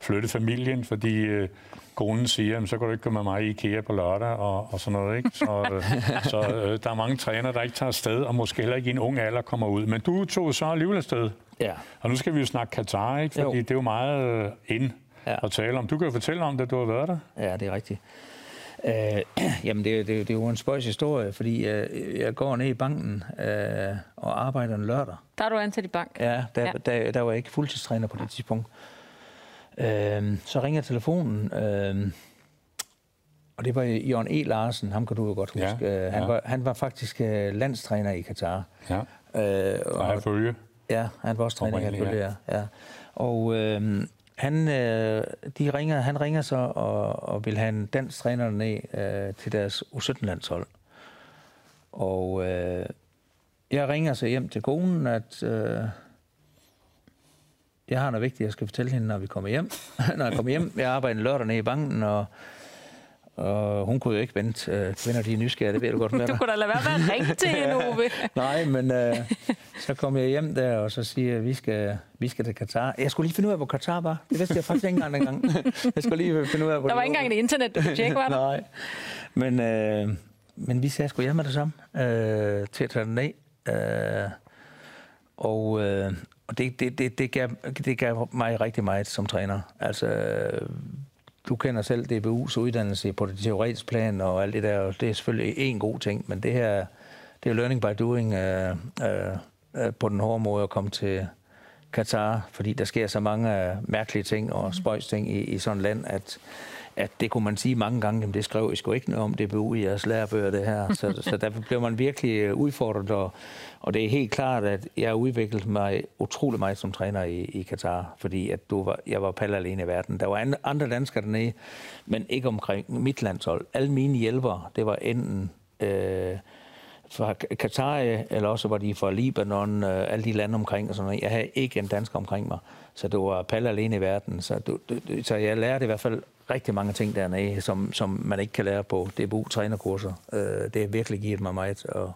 flytte familien, fordi øh, konen siger, så kan du ikke komme med mig i IKEA på lørdag og, og sådan noget. Ikke? Så, øh, så øh, der er mange trænere, der ikke tager afsted, og måske heller ikke i en ung alder kommer ud. Men du tog så alligevel afsted. Ja. Og nu skal vi jo snakke Katar, ikke? fordi jo. det er jo meget øh, ind ja. at tale om. Du kan jo fortælle om det, du har været der. Ja, det er rigtigt. Øh, (clears throat) jamen, det, det, det er jo en spøjs historie, fordi øh, jeg går ned i banken øh, og arbejder en lørdag. Der er du ansat i bank? Ja, der, ja. Der, der var jeg ikke fuldtidstræner på det tidspunkt. Øh, så ringer telefonen, øh, og det var Jørgen E. Larsen, ham kan du jo godt huske. Ja, øh, han, ja. var, han var faktisk øh, landstræner i Katar. Ja, øh, og, og følge. Ja, han var også træner i Herfølge, ja. ja. Og øh, han, øh, de ringer, han ringer så og, og vil have en dansk træner ned øh, til deres U17-landshold. Og øh, jeg ringer så hjem til konen, at øh, jeg har noget vigtigt, jeg skal fortælle hende, når vi kommer hjem. (laughs) når jeg kommer hjem, jeg arbejder en lørdag nede i banken, og og hun kunne jo ikke vente. Øh, kvinder, de er nysgerrige, det ved du godt (laughs) med Du kunne da lade være med at ringe til hende, Ove. (laughs) Nej, men øh, så kom jeg hjem der, og så siger jeg, vi skal, vi skal til Katar. Jeg skulle lige finde ud af, hvor Katar var. Det vidste jeg faktisk ikke engang dengang. (laughs) Jeg skulle lige finde ud af, hvor Der var ikke engang et internet, du kunne tjekke, var der? Nej, men, øh, men vi sagde, skulle hjem med det samme øh, til at tage den af. Øh, og øh, og det, det, det, det, gav, det gav mig rigtig meget som træner. Altså, du kender selv DBU's uddannelse på det teoretiske plan og alt det der. Det er selvfølgelig en god ting, men det her, det er learning by doing øh, øh, øh, på den hårde måde at komme til Katar, fordi der sker så mange øh, mærkelige ting og spøjs ting i, i sådan et land, at at det kunne man sige mange gange, at det skrev I sgu ikke noget om DBU i jeres lærebøger, det her. Så, (laughs) så derfor blev man virkelig øh, udfordret, og, og det er helt klart, at jeg har udviklet mig utrolig meget som træner i, i Katar, fordi at du var, jeg var palle alene i verden. Der var andre danskere dernede, men ikke omkring mit landshold. Alle mine hjælpere, det var enten... Øh, fra Katar, eller også var de fra Libanon, øh, alle de lande omkring og sådan noget. Jeg havde ikke en dansker omkring mig, så det var palle alene i verden. Så, du, du, så jeg lærte i hvert fald rigtig mange ting dernede, som, som man ikke kan lære på DBU trænerkurser. Øh, det har virkelig givet mig meget, og,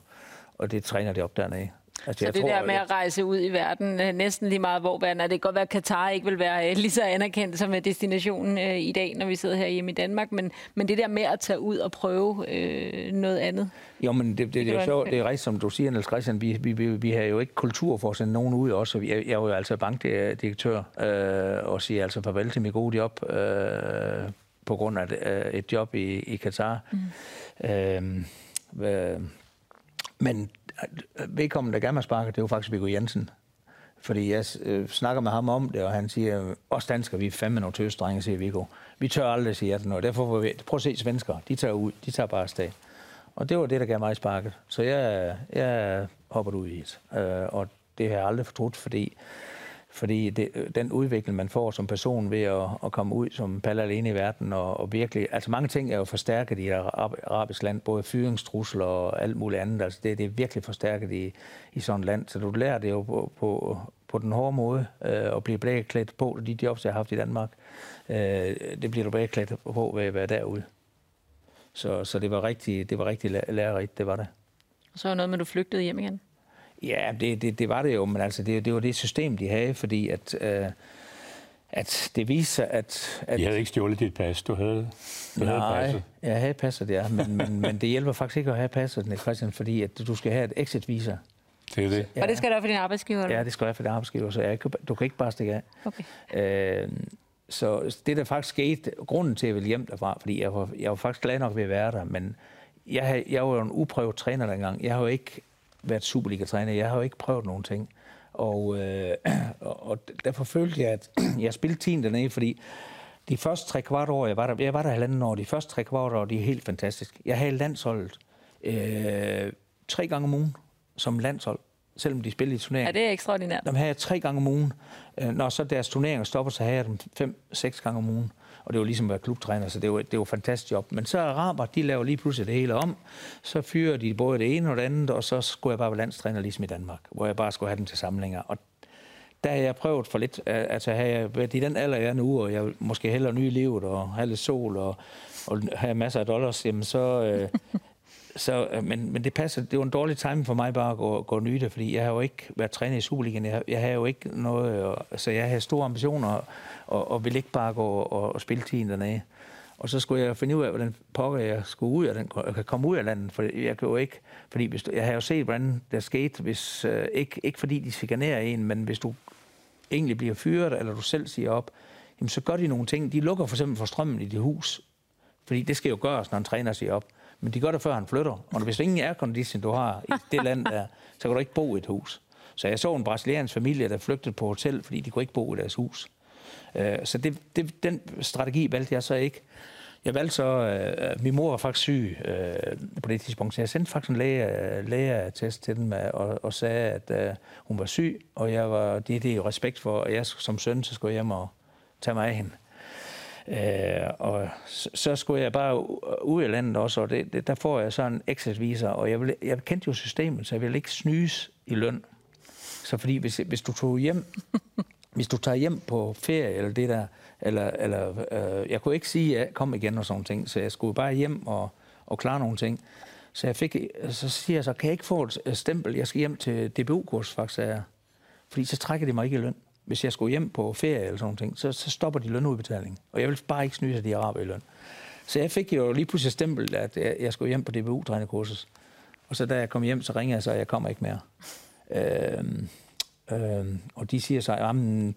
og det træner de op dernede. Altså, så jeg det tror, der med at rejse ud i verden, øh, næsten lige meget hvor verden er, det kan godt være, at Katar ikke vil være øh, lige så anerkendt som destinationen øh, i dag, når vi sidder her hjemme i Danmark, men, men det der med at tage ud og prøve øh, noget andet. Jo, men det, det, det, det er jo det er rigtigt, som du siger, Niels Christian, vi, vi, vi, vi har jo ikke kultur for at sende nogen ud også. Jeg, jeg er jo altså bankdirektør øh, og siger altså farvel til mit gode job øh, på grund af et, job i, i Katar. Mm. Øh, men vedkommende, der gerne sparke, det var faktisk Viggo Jensen. Fordi jeg øh, snakker med ham om det, og han siger, os danskere, vi er fandme nogle tøsdrenge, siger Viggo. Vi tør aldrig sige ja til noget. Derfor får vi, prøv at se svensker, de tager ud, de tager bare afsted. Og det var det, der gav mig sparket. Så jeg, jeg hopper ud i det. Øh, og det har jeg aldrig fortrudt, fordi fordi det, øh, den udvikling, man får som person ved at, at komme ud som palle alene i verden, og, og virkelig, altså mange ting er jo forstærket i arabisk land, både fyringstrusler og alt muligt andet, altså det, det er virkelig forstærket i, i sådan et land, så du lærer det jo på, på, på den hårde måde, øh, at blive blæklædt på de jobs, jeg har haft i Danmark, øh, det bliver du blæklædt på ved at være derude. Så, så det var rigtig, det var rigtig lærerigt, det var det. Og så var noget med, at du flygtede hjem igen? Ja, det, det, det var det jo, men altså, det, det var det system, de havde, fordi at, øh, at det viser, at... at de havde ikke stjålet dit pas, du havde, du nej, havde passet. jeg havde passet, ja, men, men, (laughs) men det hjælper faktisk ikke at have passet, Christian, fordi at du skal have et exit-visa. Det er det. Ja. Og det skal du have for din arbejdsgiver? Eller? Ja, det skal du have for din arbejdsgiver, så jeg, du kan ikke bare stikke af. Okay. Øh, så det, der faktisk skete, grunden til, at jeg ville hjem derfra, fordi jeg var, jeg var faktisk glad nok ved at være der, men jeg, jeg var jo en uprøvet træner dengang. Jeg har jo ikke været Superliga-træner. Jeg har jo ikke prøvet nogen ting. Og, øh, (clears throat) og derfor følte jeg, at (clears throat) jeg spillede tiden dernede, fordi de første tre kvart år, jeg var der, jeg var der halvanden år, de første tre kvart år, de er helt fantastisk. Jeg havde landsholdet øh, tre gange om ugen som landshold, selvom de spillede i turneringen. Ja, det er ekstraordinært. Dem havde jeg tre gange om ugen. Øh, når så deres turneringer stopper, så havde jeg dem fem-seks gange om ugen og det var ligesom at være klubtræner, så det var, det var et fantastisk job. Men så araber, de laver lige pludselig det hele om, så fyrer de både det ene og det andet, og så skulle jeg bare være landstræner ligesom i Danmark, hvor jeg bare skulle have dem til samlinger. Og der har jeg prøvet for lidt, altså har jeg været i den alder, jeg er nu, og jeg måske hellere ny i livet, og have lidt sol, og, og have masser af dollars, jamen så, øh, så, øh, men, men det passer, det var en dårlig timing for mig bare at gå, gå nyde, fordi jeg har jo ikke været træner i Superligaen. Jeg, jeg har jo ikke noget, øh, så jeg har store ambitioner, og, og vil ikke bare gå og, og spille tiden dernede. Og så skulle jeg finde ud af, hvordan pokker jeg skulle ud af den, jeg kan komme ud af landet, for jeg kan jo ikke, fordi hvis du, jeg har jo set, hvordan der skete, hvis, øh, ikke, ikke fordi de chikanerer en, men hvis du egentlig bliver fyret, eller du selv siger op, jamen så gør de nogle ting. De lukker for eksempel for strømmen i dit hus, fordi det skal jo gøres, når en træner siger op. Men de gør det, før han flytter. Og hvis ingen aircondition du har i det land der, så kan du ikke bo i et hus. Så jeg så en brasiliansk familie, der flygtede på hotel, fordi de kunne ikke bo i deres hus. Øh, så det, det, den strategi valgte jeg så ikke. Jeg valgte så, øh, min mor var faktisk syg øh, på det tidspunkt, så jeg sendte faktisk en læge, øh, lægeattest til dem øh, og, og sagde, at øh, hun var syg, og jeg var, det, det er respekt for, at jeg som søn, så skulle jeg hjem og tage mig af hende. Øh, og så, skulle jeg bare ud af landet også, og det, det, der får jeg så en exit-visa, og jeg, vil, jeg kendte jo systemet, så jeg ville ikke snydes i løn. Så fordi hvis, hvis du tog hjem, (laughs) hvis du tager hjem på ferie eller det der, eller, eller øh, jeg kunne ikke sige, at jeg kom igen og sådan ting, så jeg skulle bare hjem og, og klare nogle ting. Så jeg fik, så siger jeg så, kan jeg ikke få et stempel? Jeg skal hjem til DBU-kurs, faktisk, jeg. Fordi så trækker de mig ikke i løn hvis jeg skulle hjem på ferie eller sådan noget, så, så stopper de lønudbetalingen. Og jeg vil bare ikke snyde, sig de araber i løn. Så jeg fik jo lige pludselig stempel, at jeg, jeg skulle hjem på dbu trænerkursus. Og så da jeg kom hjem, så ringede jeg så, at jeg kommer ikke mere. Øhm, øhm, og de siger så,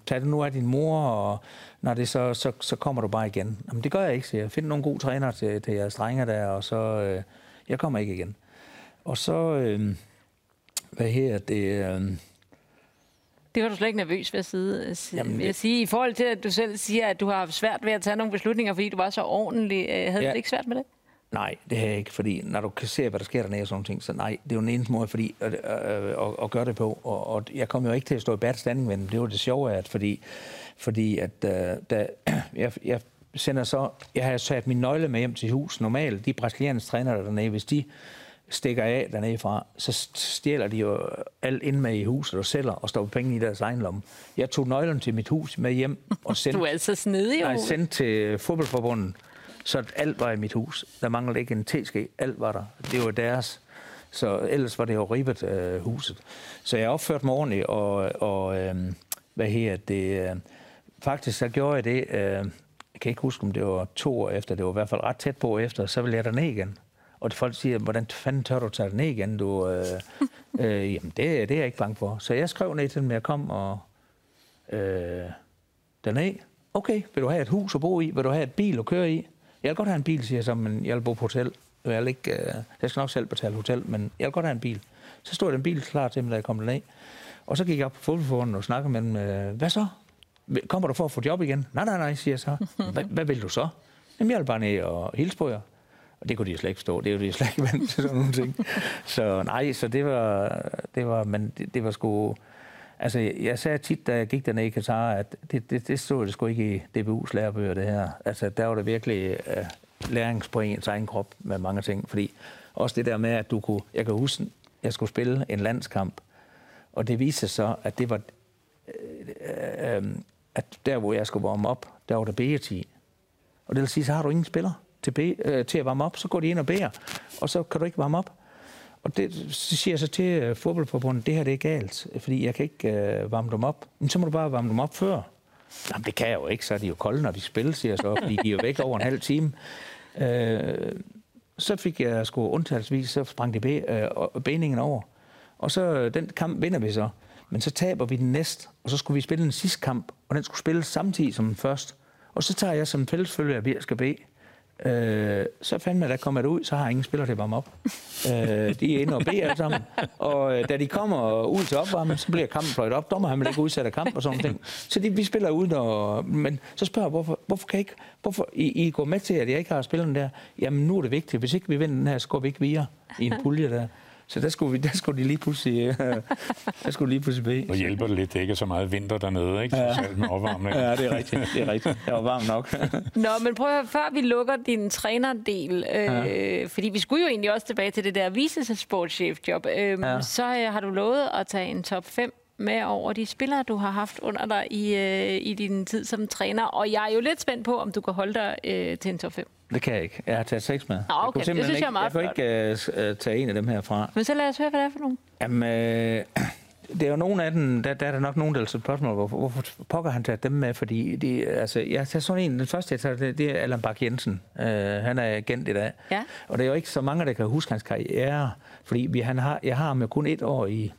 tag det nu af din mor, og når det så, så, så kommer du bare igen. Jamen det gør jeg ikke, så jeg. finder nogle gode træner til, til jeres drenge der, og så, øh, jeg kommer ikke igen. Og så, øh, hvad her det, øh, det var du slet ikke nervøs ved at sidde, Jamen, vil jeg sige. I forhold til, at du selv siger, at du har haft svært ved at tage nogle beslutninger, fordi du var så ordentlig. Øh, havde ja. du ikke svært med det? Nej, det har jeg ikke, fordi når du kan se, hvad der sker dernede og sådan ting, så nej, det er jo en eneste måde fordi, at, at, at, at gøre det på. Og, og jeg kom jo ikke til at stå i bad standing men Det var det sjove at fordi, fordi at, uh, da, (clears throat) jeg, jeg sender så, jeg har sat min nøgle med hjem til hus. Normalt, de brasilianske trænere dernede, hvis de stikker af dernede fra, så stjæler de jo alt ind med i huset og sælger og står penge i deres egen lomme. Jeg tog nøglen til mit hus med hjem og sendte, (laughs) du er altså snedig, nej, sendte til fodboldforbundet, så alt var i mit hus. Der manglede ikke en teske. Alt var der. Det var deres. Så ellers var det jo ribbet øh, huset. Så jeg opførte mig ordentligt, og, og øh, hvad her det... Øh, faktisk så gjorde jeg det... Øh, jeg kan ikke huske, om det var to år efter, det var i hvert fald ret tæt på efter, så ville jeg derned igen. Og folk siger, hvordan fanden tør du tage ned igen? Du, øh, øh, (laughs) jamen, det, det er jeg ikke bange for. Så jeg skrev ned til dem, jeg kom og øh, derned. Okay, vil du have et hus at bo i? Vil du have et bil at køre i? Jeg vil godt have en bil, siger jeg så, men jeg vil bo på hotel. Jeg, vil ikke, øh, jeg skal nok selv betale hotel, men jeg vil godt have en bil. Så stod den bil klar til mig, da jeg kom derned. Og så gik jeg op på fodboldfonden og snakkede med dem. Øh, hvad så? Kommer du for at få job igen? Nej, nej, nej, siger jeg så. (laughs) Hvad vil du så? Jamen, jeg vil bare ned og hilse på jer. Og det kunne de slet ikke forstå. Det er jo de slet ikke vant til sådan nogle ting. Så nej, så det var, det var, men det, det var sgu... Altså, jeg sagde tit, da jeg gik dernede i Katar, at det, det, det stod det sgu ikke i DBU's lærebøger, det her. Altså, der var det virkelig uh, lærings på ens egen krop med mange ting. Fordi også det der med, at du kunne... Jeg kan huske, jeg skulle spille en landskamp, og det viste sig så, at det var... Uh, uh, at der, hvor jeg skulle varme op, der var der B10. Og det vil sige, så har du ingen spiller til, be, øh, til at varme op, så går de ind og beder, og så kan du ikke varme op. Og det så siger jeg så til øh, fodboldforbundet, det her det er galt, fordi jeg kan ikke øh, varme dem op. Men så må du bare varme dem op før. Jamen, det kan jeg jo ikke, så er de jo kolde, når de spiller, siger jeg så, fordi de er jo væk over en halv time. Øh, så fik jeg sgu undtagelsesvis, så sprang de be, øh, beningen over. Og så øh, den kamp vinder vi så. Men så taber vi den næste, og så skulle vi spille den sidste kamp, og den skulle spilles samtidig som den første. Og så tager jeg som fællesfølge, at vi skal bede. Øh, så fandme, der kommer det ud, så har ingen spiller det varme op. øh, de er inde og beder alle sammen. Og øh, da de kommer ud til opvarmning, så bliver kampen fløjt op. Dommer han vil ikke udsætte kamp og sådan ting. Så de, vi spiller ud, og, men så spørger jeg, hvorfor, hvorfor kan I ikke, hvorfor I, I går med til, at jeg ikke har spillerne der? Jamen, nu er det vigtigt. Hvis ikke vi vinder den her, så går vi ikke videre i en pulje der. Så der skulle, vi, der skulle de lige pludselig, uh, (laughs) der skulle lige pludselig bede. Og hjælper det lidt, det ikke er så meget vinter dernede, ikke? Ja. med opvarmning. Ja, det er rigtigt. Det er rigtigt. Det var varmt nok. (laughs) Nå, men prøv at høre, før vi lukker din trænerdel, øh, ja. fordi vi skulle jo egentlig også tilbage til det der vicesportschef-job, øh, ja. så øh, har du lovet at tage en top 5 med over de spillere, du har haft under dig i, øh, i din tid som træner. Og jeg er jo lidt spændt på, om du kan holde dig øh, til en top 5. Det kan jeg ikke. Jeg har taget seks med. Ah, okay. Jeg det synes ikke, jeg er meget Jeg kan ikke uh, tage en af dem her fra. Men så lad os høre, hvad det er for nogle. Jamen, øh, (clears throat) det er jo nogle af dem, der, der er der nok nogen, der er spørgsmål, hvorfor, hvorfor pokker han tager dem med, fordi de, altså, jeg tager sådan en, den første, jeg tager, det, det er Allan Bak Jensen. Uh, han er agent i dag. Ja. Og det er jo ikke så mange, der kan huske hans karriere, fordi vi, han har, jeg har ham jo kun et år i,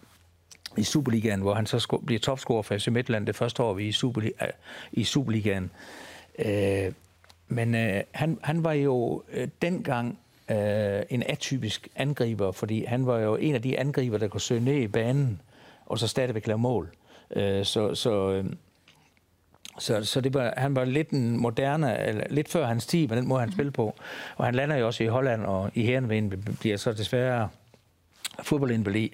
i Superligaen, hvor han så sko- bliver topscorer for FC Midtland det første år, vi er i, Superli- i Superligaen. Øh, men øh, han, han var jo øh, dengang øh, en atypisk angriber, fordi han var jo en af de angriber, der kunne søge ned i banen, og så stadigvæk lave mål. Øh, så, så, øh, så, så det var, han var lidt en moderne, eller lidt før hans tid, men den måde han spille på. Og han lander jo også i Holland, og i Herrenvind bliver så desværre fodboldinvalid.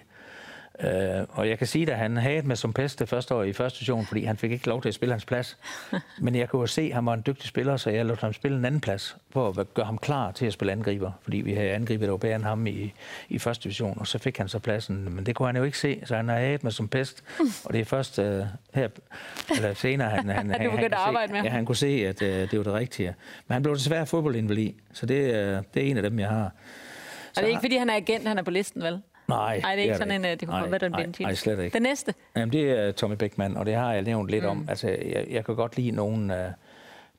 Øh, og jeg kan sige, at han havde med som pest det første år i første division, fordi han fik ikke lov til at spille hans plads. (laughs) Men jeg kunne jo se, at han var en dygtig spiller, så jeg lod ham spille en anden plads, for at gøre ham klar til at spille angriber. Fordi vi havde angribet, der var bedre end ham i, i første division, og så fik han så pladsen. Men det kunne han jo ikke se, så han har haft med som pest. Og det er først uh, her, eller senere, han, han, (laughs) han, han, arbejde se, med. Ja, han kunne se, at uh, det var det rigtige. Men han blev desværre fodboldinvalid, så det, uh, det er en af dem, jeg har. Så og det er ikke, fordi han er agent, han er på listen, vel? Nej, nej, det er ikke sådan en, øh, det kunne nej, være en nej, nej, slet ikke. Den næste? Jamen, det er Tommy Beckmann, og det har jeg nævnt lidt mm. om. Altså, jeg, jeg kan godt lide nogen, uh,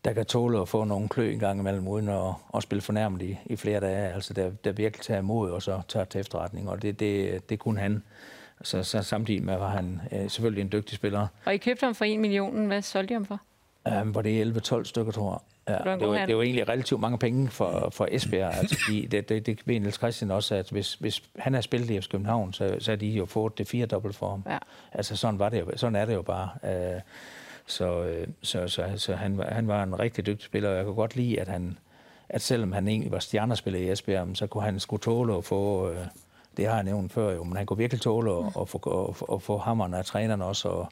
der kan tåle at få nogle klø en gang imellem, uden at, at spille fornærmet i, i flere dage. Altså, der, der virkelig tager imod, og så tager til efterretning, og det, det, det kunne han. Så, så samtidig med var han uh, selvfølgelig en dygtig spiller. Og I købte ham for 1 million. Hvad solgte I ham for? Um, var det 11-12 stykker, tror jeg. Ja, det, var, det var egentlig relativt mange penge for, for Esbjerg. altså, de, det, det, det ved Niels Christian også, at hvis, hvis han har spillet i FC København, så, så har de jo fået det fire dobbelt for ham. Ja. Altså sådan, var det jo, sådan er det jo bare. Uh, så, så, så, så han, han var en rigtig dygtig spiller, og jeg kunne godt lide, at han, at selvom han egentlig var stjernespiller i Esbjerg, så kunne han skulle tåle at få, uh, det har jeg nævnt før jo, men han kunne virkelig tåle at, at, få, at, at få hammeren af træneren også, og,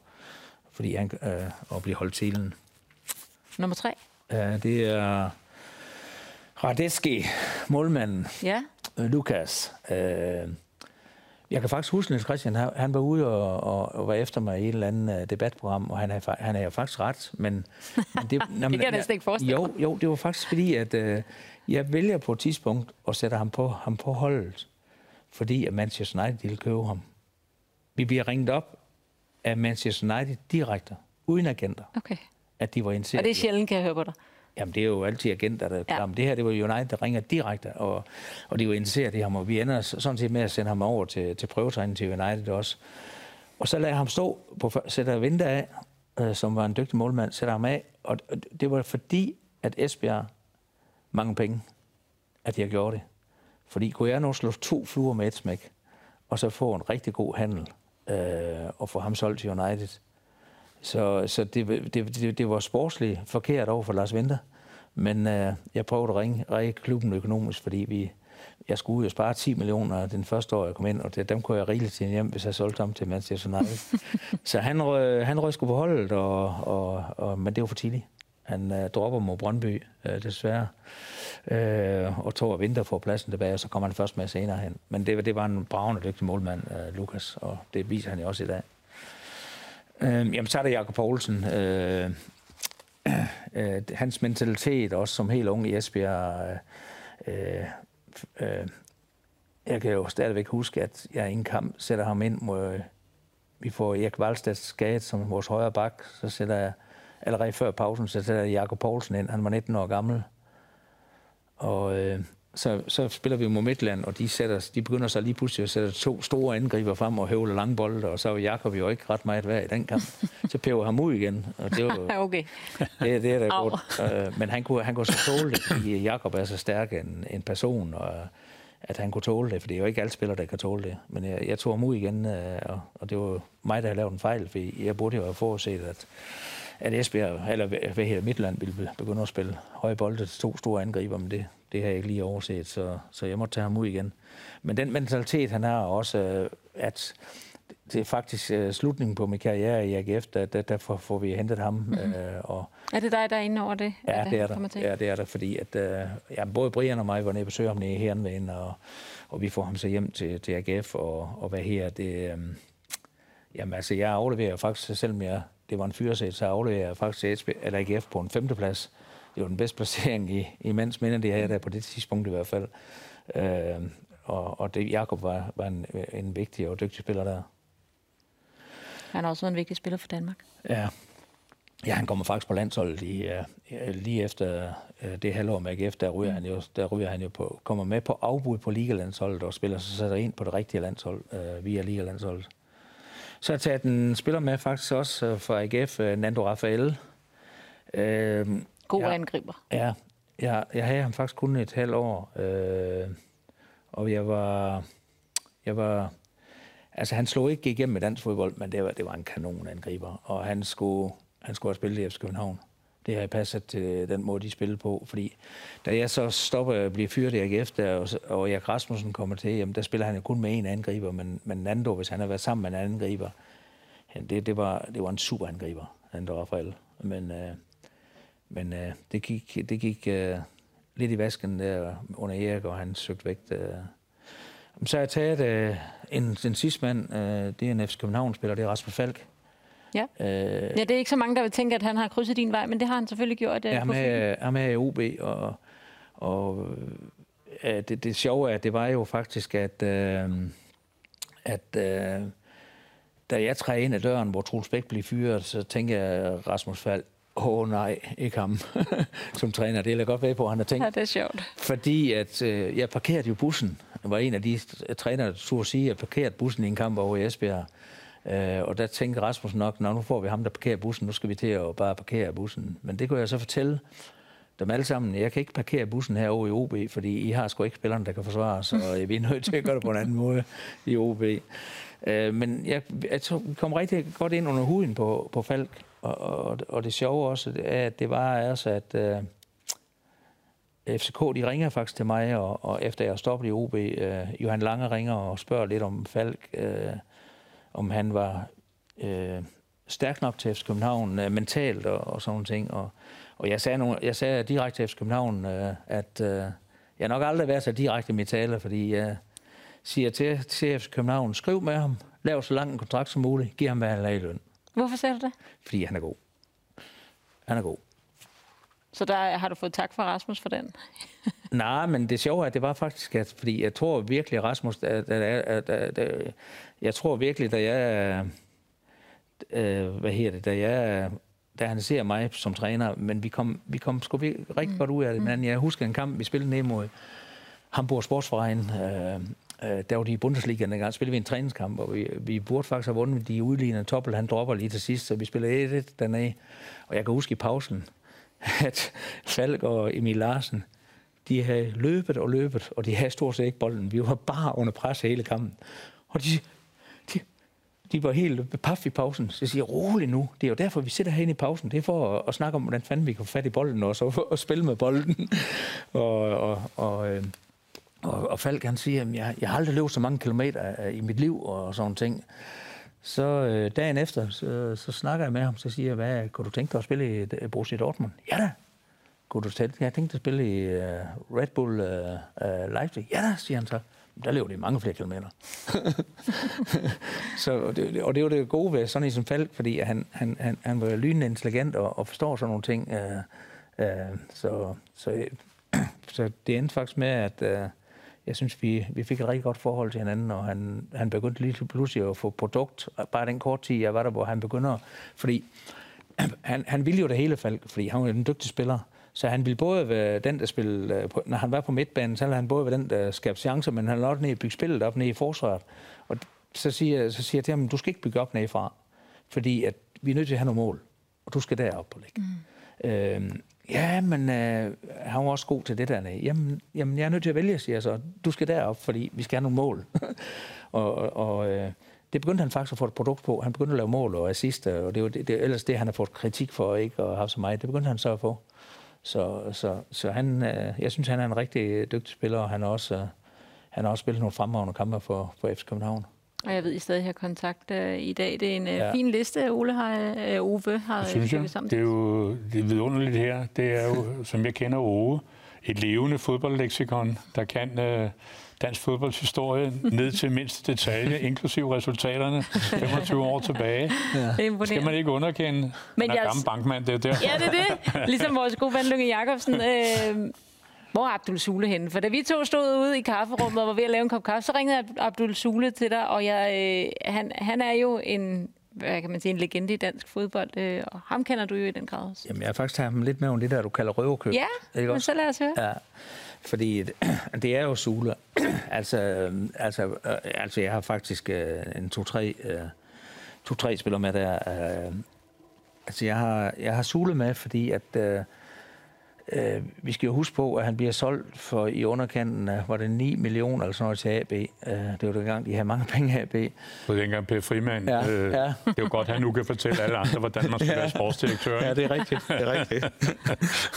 fordi han uh, at blive holdt til. Nummer tre? Ja, det er Radeski, målmanden. Ja. Øh, Lukas. Øh, jeg kan faktisk huske, at Christian han var ude og, og, og var efter mig i et eller andet uh, debatprogram, og han er, han er faktisk ret, men... (laughs) men det, det kan jeg næsten ikke forestille jo, jo, det var faktisk fordi, at uh, jeg vælger på et tidspunkt at sætte ham på, ham på holdet. fordi at Manchester United ville købe ham. Vi bliver ringet op af Manchester United direkte, uden agenter, Okay. At de var interesseret. Og det er sjældent, kan jeg høre på dig. Jamen, det er jo altid agenter, der Ja. ja. Men det her, det var United, der ringer direkte, og, og de var interesseret i ham, og vi ender sådan set med at sende ham over til, til prøvetræning til United også. Og så lader jeg ham stå, på, sætter Vinter af, øh, som var en dygtig målmand, sætter ham af, og og det var fordi, at Esbjerg mange penge, at jeg gjorde det. Fordi kunne jeg nu slå to fluer med et smæk, og så få en rigtig god handel, øh, og få ham solgt til United, så, så det, det, det, det var sportsligt forkert over for Lars Vinter. Men øh, jeg prøvede at ringe, ringe klubben økonomisk, fordi vi, jeg skulle ud og spare 10 millioner den første år, jeg kom ind, og det, dem kunne jeg rigeligt tjene hjem, hvis jeg solgte ham til Manchester United. (laughs) så han, røg, han røg sgu på holdet, og, og, og, men det var for tidligt. Han øh, dropper mod Brøndby, øh, desværre. Øh, og tog og vinter får pladsen tilbage, og så kommer han først med senere hen. Men det, var- det var en bravende dygtig målmand, øh, Lukas, og det viser han jo også i dag. Øh, jamen, så er det Jakob Poulsen. Øh, øh, øh, hans mentalitet, også som helt ung i Esbjerg. Øh, øh, øh jeg kan jo stadigvæk huske, at jeg i en kamp sætter ham ind mod... Vi får Erik Valstads skade som vores højre bak, så sætter jeg allerede før pausen, så sætter jeg Jakob Poulsen ind. Han var 19 år gammel. Og øh, så, så spiller vi mod Midtland, og de, sætter, de begynder så lige pludselig at sætte to store angriber frem og høvle lange bolde, og så var Jakob jo ikke ret meget værd i den kamp. (laughs) Så peber ham ud igen, og det var, (laughs) okay. det, det er da godt. Øh, men han kunne, han kunne så tåle det, fordi Jakob er så stærk en, en person, og at han kunne tåle det, for det er jo ikke alle spillere, der kan tåle det. Men jeg, jeg tog ham ud igen, øh, og, og det var mig, der havde lavet en fejl, for jeg burde jo have forudset, at, at Esbjerg, eller hvad hedder Midtland, ville begynde at spille høje bolde til to store angriber, men det, det har jeg ikke lige overset, så, så jeg måtte tage ham ud igen. Men den mentalitet, han har også, øh, at det er faktisk øh, slutningen på min karriere i AGF, der, der, derfor får vi hentet ham, mm-hmm. øh, og Er det dig, der er inde over det? Ja, det er der. Ja, det er der, fordi at, øh, ja, både Brian og mig var nede og besøge ham nede i og, og vi får ham så hjem til, til AGF, og, og hvad her, det... Øh, jamen altså, jeg afleverer faktisk, selvom jeg, det var en fyrsæt, så afleverer jeg faktisk AGF på en femteplads. Det var den bedste placering i, i mands minder, det havde der på det tidspunkt i hvert fald. Øh, og, og det, Jakob var, var en, en vigtig og dygtig spiller der. Han har også været en vigtig spiller for Danmark. Ja. Ja, han kommer faktisk på landsholdet i, uh, lige efter uh, det halvår med AGF, der ryger, han jo, der ryger han jo på, kommer med på afbud på ligalandsholdet og spiller sig sætter ind på det rigtige landshold uh, via ligalandsholdet. Så har jeg taget en spiller med faktisk også uh, fra AGF, uh, Nando Rafael. Uh, God Ja. angriber. Ja, jeg, jeg havde ham faktisk kun et halvt år, øh, og jeg var, jeg var, altså han slog ikke igennem i dansk fodbold, men det var, det var en kanonangriber, og han skulle, han skulle have spillet i FC København. Det har jeg passet til den måde, de spillede på, fordi da jeg så stopper at blive fyret i AGF, der, og, og Erik Rasmussen kommer til, jamen der spiller han jo kun med en angriber, men, men Nando, hvis han har været sammen med en angriber, det, det, var, det var en super angriber, Nando Rafael. Men, øh, men øh, det gik, det gik øh, lidt i vasken der under Erik, og han søgte væk. Øh. Så har jeg taget øh, en, den sidste mand, øh, det er en FC København-spiller, det er Rasmus Falk. Ja. Øh, ja, det er ikke så mange, der vil tænke, at han har krydset din vej, men det har han selvfølgelig gjort. øh, Fyn. er, ham er i OB, og, og øh, det, det sjove er, at det var jo faktisk, at, øh, at øh, da jeg træder ind ad døren, hvor Troels Bæk blev fyret, så tænker jeg, Rasmus Fald, åh oh, nej, ikke ham (laughs) som træner. Det er godt ved på, han har tænkt. Ja, det er sjovt. Fordi at øh, jeg parkerede jo bussen. Jeg var en af de trænere, der turde sige, at jeg parkerede bussen i en kamp over i Esbjerg. Øh, og der tænkte Rasmus nok, nu får vi ham, der parkerer bussen, nu skal vi til at bare parkere bussen. Men det kunne jeg så fortælle dem alle sammen. Jeg kan ikke parkere bussen herovre i OB, fordi I har sgu ikke spillerne, der kan forsvare, så vi er nødt til at gøre det på en anden måde i OB. Øh, men jeg, jeg tror, vi kom rigtig godt ind under huden på, på Falk, og, og, og det sjove også er, at det var altså, at øh, FCK, de ringer faktisk til mig, og, og efter jeg stoppede i OB, øh, Johan Lange ringer og spørger lidt om Falk, øh, om han var øh, stærk nok til FC København øh, mentalt og, og sådan ting. Og, og jeg, sagde nogle, jeg sagde direkte til FC København, øh, at øh, jeg nok aldrig været så direkte i mit tale, fordi jeg siger til, til FC København, skriv med ham, lav så lang en kontrakt som muligt, giv ham hvad han i løn, Hvorfor sagde du det? fordi han er god. Han er god. Så der har du fået tak fra Rasmus for den. (laughs) Nej, men det sjove er, at det var faktisk, at, fordi jeg tror virkelig, Rasmus, at, at, at, at, at jeg tror virkelig, da jeg, øh, hvad hedder det, da jeg, da han ser mig som træner, men vi kom, vi kom sgu rigtig mm. godt ud af det. Men jeg husker en kamp, vi spillede ned mod Hamburg Sportsverein, øh, øh, der var de i Bundesliga dengang, spillede vi en træningskamp, og vi, vi burde faktisk have vundet de udlignende Toppel, han dropper lige til sidst, så vi spillede 1-1 dernede. Og jeg kan huske i pausen, (laughs) at Falk og Emil Larsen, de havde løbet og løbet, og de havde stort set ikke bolden. Vi var bare under pres hele kampen. Og de, de, de var helt paf i pausen. Så jeg siger, rolig nu. Det er jo derfor, vi sidder herinde i pausen. Det er for at, at snakke om, hvordan fanden vi kan få fat i bolden også, og, og spille med bolden. (laughs) og, og, og, øh, og, og Falk han siger, at jeg, jeg har aldrig løbet så mange kilometer øh, i mit liv og sådan ting. Så øh, dagen efter, så, så snakker jeg med ham, så siger jeg, hvad, kunne du tænke dig at spille i øh, Borussia Dortmund? Ja da. Kunne du tænke Jeg tænkte at spille i uh, Red Bull uh, uh, Leipzig? Ja da, siger han så. Der lever de mange flere kilometer. (laughs) så, og, det, og det er jo det gode ved sådan en som Falk, fordi han, han, han, han var lynende intelligent og, og forstår sådan nogle ting. Uh, uh, så, så, (clears throat) så det endte faktisk med, at uh, jeg synes, vi, vi fik et rigtig godt forhold til hinanden, og han, han begyndte lige pludselig at få produkt, bare den kort tid, jeg var der, hvor han begynder, fordi (clears throat) han, han ville jo det hele Falk, fordi han var en dygtig spiller, så han ville både være den, der spille, øh, når han var på midtbanen, så ville han både være den, der skabte chancer, men han ville også ned og bygge spillet op ned i forsvaret. Og så siger, så siger jeg til ham, du skal ikke bygge op nedefra, fordi at vi er nødt til at have nogle mål, og du skal derop og ligge. Mm. Øhm, ja, men øh, han var også god til det der. Jamen, jamen, jeg er nødt til at vælge, siger jeg så. Du skal derop, fordi vi skal have nogle mål. (laughs) og og øh, det begyndte han faktisk at få et produkt på. Han begyndte at lave mål og assist, og det var det, det, ellers det, han har fået kritik for ikke at have så meget. Det begyndte han så at få. Så, så, så han, øh, jeg synes, han er en rigtig dygtig spiller, og han har også, øh, han har også spillet nogle fremragende kampe for, for FC København. Og jeg ved, I stadig har kontakt uh, i dag. Det er en uh, ja. fin liste, Ole har, uh, Ove har det synes jeg. sammen. Det er jo det er vidunderligt her. Det er jo, som jeg kender Ove, et levende fodboldleksikon, der kan uh, dansk fodboldshistorie ned til mindste detalje, (laughs) inklusive resultaterne 25 år tilbage. Ja. Det skal man ikke underkende. Men jeg er gammel bankmand, det er der. Ja, det er det. Ligesom vores gode ven Lønge Jacobsen. (laughs) Øh, hvor er Abdul Sule henne? For da vi to stod ude i kafferummet og var ved at lave en kop kaffe, så ringede Abdul Sule til dig, og jeg, øh, han, han er jo en hvad kan man sige, en legende i dansk fodbold, øh, og ham kender du jo i den grad også. Jamen, jeg har faktisk taget ham lidt med om det der, du kalder røverkøb. Ja, ikke men også? så lad os høre. Ja, fordi (clears throat) det er jo Sule. (clears throat) altså, altså, øh, altså, jeg har faktisk øh, en to-tre øh, to-tre spillere med der. Øh, altså, jeg har, jeg har Sule med, fordi at... Øh, Øh, vi skal jo huske på, at han bliver solgt for i underkanten af, var det 9 millioner eller sådan noget til AB. Øh, det var dengang, de havde mange penge AB. Det var dengang Per Frimand. Ja, øh, ja. Det er jo godt, at han nu kan fortælle alle andre, hvordan man skal (laughs) ja. være sportsdirektør. Ja, det er rigtigt. Det er rigtigt.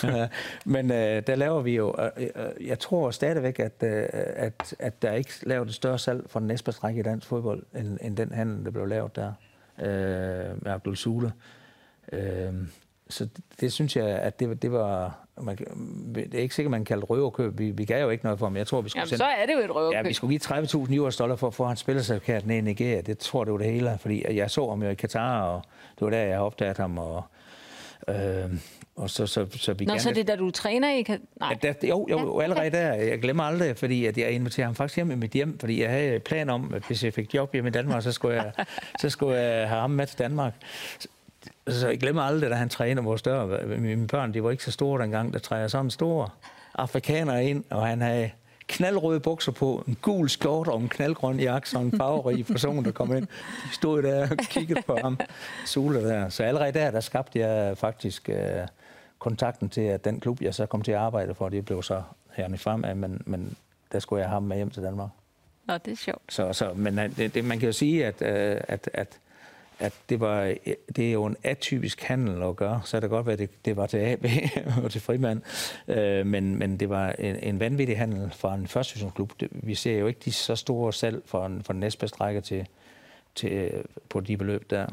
(laughs) ja, men øh, der laver vi jo, øh, øh, jeg tror stadigvæk, at, øh, at, at der ikke lavet et større salg for den næste stræk i dansk fodbold, end, end den handel, der blev lavet der øh, med Abdul Sule. Øh, så det, det synes jeg, at det, det var... Man, det er ikke sikkert, man kalder røverkøb. Vi, vi gav jo ikke noget for ham. Jeg tror, vi skulle Jamen, sende, så er det jo et røverkøb. Ja, vi skulle give 30.000 US dollar for at få hans spillercertifikat ned i Nigeria. Det tror det var det hele. Fordi jeg så ham jo i Katar, og det var der, jeg opdaget ham. Og, øh, og så, så, så vi Nå, gerne... så det er da du træner i... Nej. Ja, der, jo, jo, ja, allerede der. Jeg glemmer aldrig, fordi at jeg inviterer ham faktisk hjem i mit hjem, fordi jeg havde plan om, at hvis jeg fik job hjemme i Danmark, så skulle jeg, (laughs) så skulle jeg have ham med til Danmark. Så jeg glemmer aldrig, da han træner vores dør. Mine børn, de var ikke så store dengang, der træder sådan en stor afrikaner ind, og han havde knaldrøde bukser på, en gul skjort og en knaldgrøn jakke, sådan en farverig person, der kom ind. De stod der og kiggede på ham, Sule der. Så allerede der, der skabte jeg faktisk uh, kontakten til, at den klub, jeg så kom til at arbejde for, det blev så herne frem af, men, men der skulle jeg have ham med hjem til Danmark. Nå, det er sjovt. Så, så, men øh, det, det, man kan jo sige, at, uh, at, at at det, var, det er jo en atypisk handel at gøre. Så er det godt være, at det, det var til AB (laughs) og til frimand. Øh, men, men det var en, en vanvittig handel fra en første klub. Vi ser jo ikke de så store salg fra, en, fra den næstbedste række til, til, på de beløb der.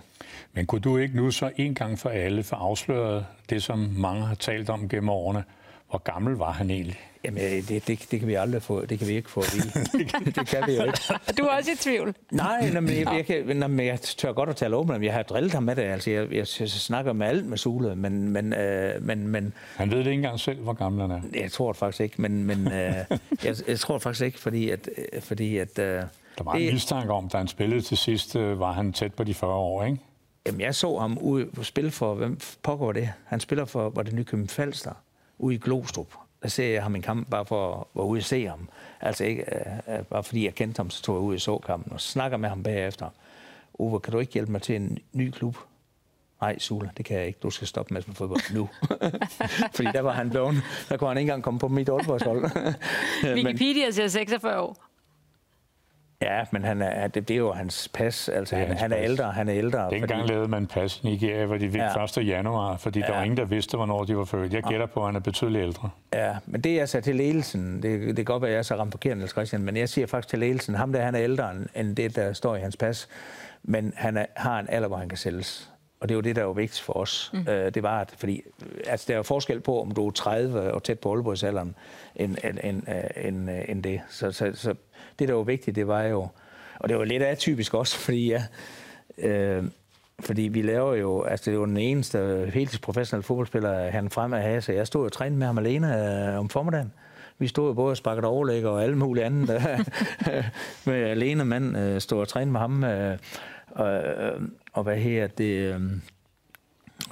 Men kunne du ikke nu så en gang for alle få afsløret det, som mange har talt om gennem årene, Hvor gammel var han egentlig? Jamen, det, det, det kan vi aldrig få. Det kan vi ikke få at vide. (laughs) det kan vi jo ikke. Du er også i tvivl. Nej, men jeg, jeg, kan, nå, men jeg tør godt at tale åbent. Jeg har drillet ham med det. Altså, jeg, jeg, jeg snakker med alt med Sule, men, men, øh, men, men... Han ved det ikke engang selv, hvor gammel han er. Jeg tror det faktisk ikke, men, men øh, (laughs) jeg, jeg tror det faktisk ikke, fordi at... øh, Fordi at øh, Der var en mistanke om, da han spillede til sidst, øh, var han tæt på de 40 år, ikke? Jamen, jeg så ham ude på spil for, hvem pågår det? Han spiller for, var det Nykøbing Falster, ude i Glostrup. Ser jeg ham en kamp, bare for at være ude og se ham. Altså ikke, uh, uh, bare fordi jeg kendte ham, så tog jeg ud og så kampen, og snakker med ham bagefter. Ove, kan du ikke hjælpe mig til en ny klub? Nej, Sula, det kan jeg ikke. Du skal stoppe med at spille fodbold nu. (laughs) fordi der var han blevet. Der kunne han ikke engang komme på mit Aalborgshold. (laughs) Wikipedia siger 46 år. Ja, men han er, det, det er jo hans pas. Altså, han, hans han er pas. ældre, han er ældre. Dengang lavede man pas i Nigeria, hvor de fik Ja. 1. januar, fordi der Ja. var ingen, der vidste, hvornår de var født. Jeg gætter på, at han er betydeligt ældre. Ja, men det jeg sagde til ledelsen, det, det kan godt være, at jeg er så ramt forkert, Niels Christian, men jeg siger faktisk til ledelsen, ham der, han er ældre end- det, der står i hans pas, men han er, har en alder, hvor han kan sælges. Og det er jo det, der er jo vigtigt for os. Mm. Øh, det var, at, fordi altså, der er jo forskel på, om du er 30 og tæt på Aalborgsalderen, end, end, end, øh, end, øh, end det. Så, så, så det, der var vigtigt, det var jo, og det var lidt atypisk også, (laughs) fordi jeg, øh, fordi vi laver jo, altså det var den eneste heltidsprofessionelle fodboldspiller, han frem af så jeg stod og trænede med ham alene øh, om formiddagen. Vi stod jo både og sparkede overlæg og alle mulige andre. (laughs) Øh, med alene mand øh, stod og trænede med ham. Øh, og, øh, og hvad her det... Øh,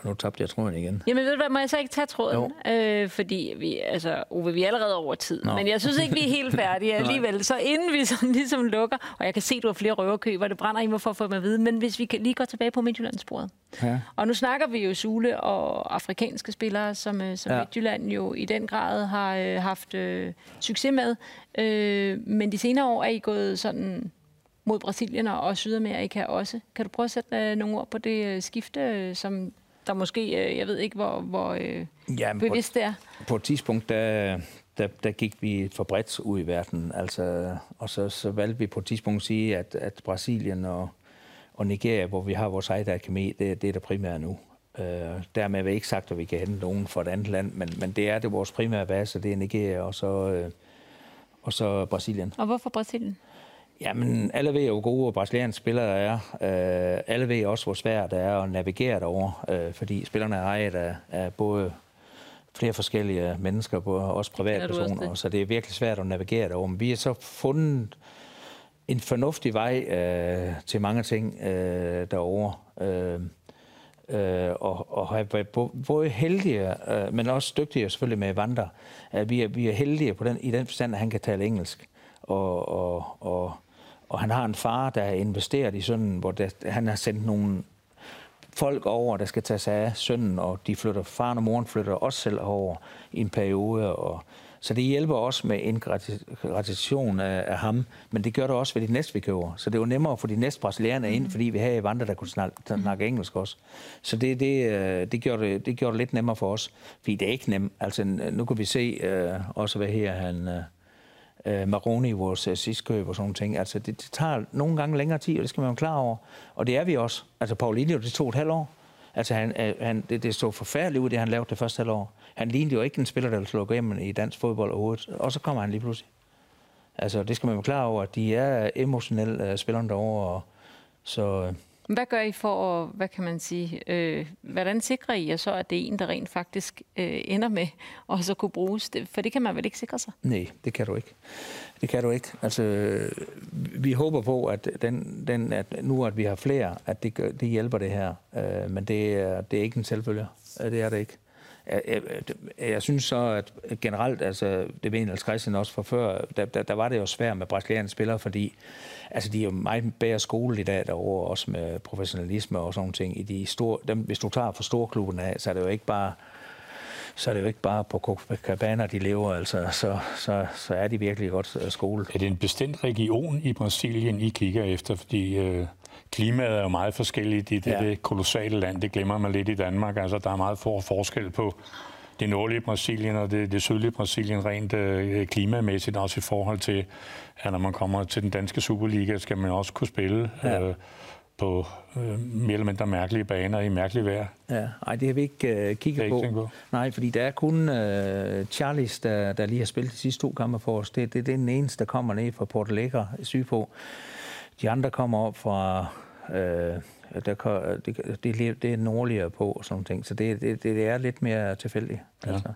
nu tabte jeg tråden igen. Jamen ved du hvad, må jeg så ikke tage tråden? Øh, fordi vi, altså, Ove, vi er allerede over tid. Nå. Men jeg synes ikke, vi er helt færdige (laughs) alligevel. Så inden vi sådan ligesom lukker, og jeg kan se, du har flere røverkøb, og det brænder i mig for at få dem at vide, men hvis vi kan lige gå tilbage på Midtjyllandssporet. Ja. Og nu snakker vi jo Sule og afrikanske spillere, som, øh, som ja. Midtjylland jo i den grad har øh, haft øh, succes med. Øh, men de senere år er I gået sådan mod Brasilien og Sydamerika også. Kan du prøve at sætte øh, nogle ord på det øh, skifte, øh, som der måske, øh, jeg ved ikke, hvor, hvor øh, Ja, men på, bevidst det er? på et tidspunkt, der, der, der gik vi for bredt ud i verden. Altså, og så, så valgte vi på et tidspunkt at sige, at, at Brasilien og, og Nigeria, hvor vi har vores eget akademi, det, det er der primære nu. Øh, dermed er vi ikke sagt, at vi kan hente nogen fra et andet land, men, men det er det vores primære base, det er Nigeria og så, øh, og så Brasilien. Og hvorfor Brasilien? Jamen, alle ved jo, hvor gode brasilianske spillere er. Øh, alle ved også, hvor svært det er at navigere derover, øh, fordi spillerne er ejet af, af både flere forskellige mennesker, både også også privatpersoner, det? så det er virkelig svært at navigere derover. Men vi har så fundet en fornuftig vej øh, til mange ting øh, derovre. Øh, øh, og, og har været både heldige, øh, men også dygtige selvfølgelig med Vandre. Vi, er, vi er heldige på den, i den forstand, at han kan tale engelsk. Og, og, og, og han har en far, der har investeret i sønnen, hvor der, han har sendt nogle folk over, der skal tage sig af sønnen, og de flytter, faren og moren flytter også selv over i en periode. Og, så det hjælper også med en grati- gratifikation af, af ham, men det gør det også ved de næste, vi køber. Så det er jo nemmere at få de næste brasilianere ind, fordi vi har Evander, der kunne snakke, snakke engelsk også. Så det, det, øh, det, gjorde det, det gjorde det lidt nemmere for os, fordi det er ikke nemt. Altså, nu kan vi se øh, også, hvad her han... Øh, øh, Maroni, vores øh, sidskøb og sådan nogle ting. Altså, det, det tager nogle gange længere tid, og det skal man være klar over. Og det er vi også. Altså, Paulinho, det tog et halvt år. Altså, han, øh, han, det, det så forfærdeligt ud, det han lavede det første halvår. Han lignede jo ikke en spiller, der ville slå igennem i dansk fodbold overhovedet. Og så kommer han lige pludselig. Altså, det skal man være klar over, at de er emotionelle uh, spillerne derovre. Og, så øh, hvad gør I for at, hvad kan man sige, øh, hvordan sikrer I jer så, at det er en, der rent faktisk øh, ender med (laughs) og så kunne bruges? Det, for det kan man vel ikke sikre sig? nej, det kan du ikke. Det kan du ikke. Altså, vi håber på, at, den, den, at nu, at vi har flere, at det, gør, det hjælper det her. Øh, men det er, det er ikke en selvfølge. Øh, det er det ikke. Jeg, jeg, jeg synes så, at generelt, altså, det ved Niels Christian også fra før, der, der, der var det jo svært med brasilianske spillere, fordi altså, de er jo meget bedre skole i dag derovre, også med professionalisme og sådan ting. I de store, dem, hvis du tager for storklubben af, så er det jo ikke bare så er det jo ikke bare på Copacabana, de lever, altså, så, så, så er de virkelig godt øh, skole. Er det en bestemt region i Brasilien, I kigger efter? Fordi øh, klimaet er jo meget forskelligt i det, Ja. det kolossale land. Det glemmer man lidt i Danmark. Altså, der er meget for forskel på det nordlige Brasilien og det, det sydlige Brasilien rent øh, klimamæssigt, også i forhold til, at når man kommer til den danske Superliga, skal man også kunne spille. Ja. Øh, på øh, mere eller mindre mærkelige baner i mærkelige vejr. Ja, nej, det har vi ikke øh, kigget på. ikke på. Nej, fordi der er kun øh, Charlies, der, der lige har spillet de sidste to kampe for os. Det, det, det er den eneste, der kommer ned fra Porto Alegre sydpå. De andre kommer op fra... Øh, der, ko- det, det, det er nordligere på og sådan ting. Så det, det, det er lidt mere tilfældigt. Ja. Altså.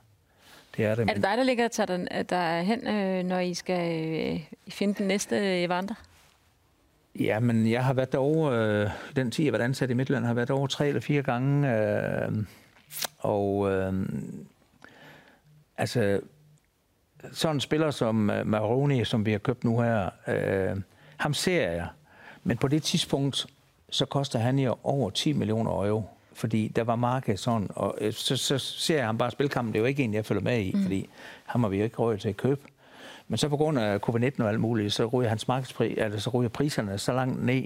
Det er det. Er men- det dig, der ligger og tager den, der hen, øh, når I skal øh, finde den næste Evander? Ja, men jeg har været derovre, øh, den tid, jeg har været ansat i Midtjylland, har været over tre eller fire gange. Øh, og øh, altså, sådan en spiller som øh, Maroni, som vi har købt nu her, øh, ham ser jeg. Men på det tidspunkt, så koster han jo over 10 millioner euro. Fordi der var markedet sådan, og øh, så, så ser jeg ham bare spille kampen. Det er jo ikke en, jeg følger med i, mm. fordi ham har vi jo ikke råd til at købe. Men så på grund af covid-19 og alt muligt, så ryger hans markedspris, altså så ryger priserne så langt ned,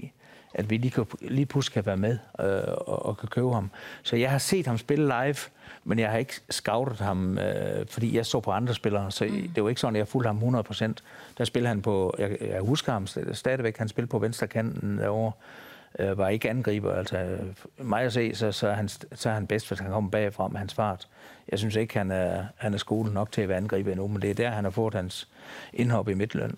at vi lige, kan, lige pludselig kan være med øh, og, og kan købe ham. Så jeg har set ham spille live, men jeg har ikke scoutet ham, øh, fordi jeg så på andre spillere, så mm. det var ikke sådan, at jeg fulgte ham 100 procent. Der spillede han på, jeg, jeg husker ham st- stadigvæk, han spillede på venstre kanten derovre, øh, var ikke angriber. Altså, øh, mig at se, så, så, er han, så er han bedst, hvis han kommer bagfra med hans fart. Jeg synes ikke, han er, han er skolet nok til at være angriber endnu, men det er der, han har fået hans indhop i midtløn.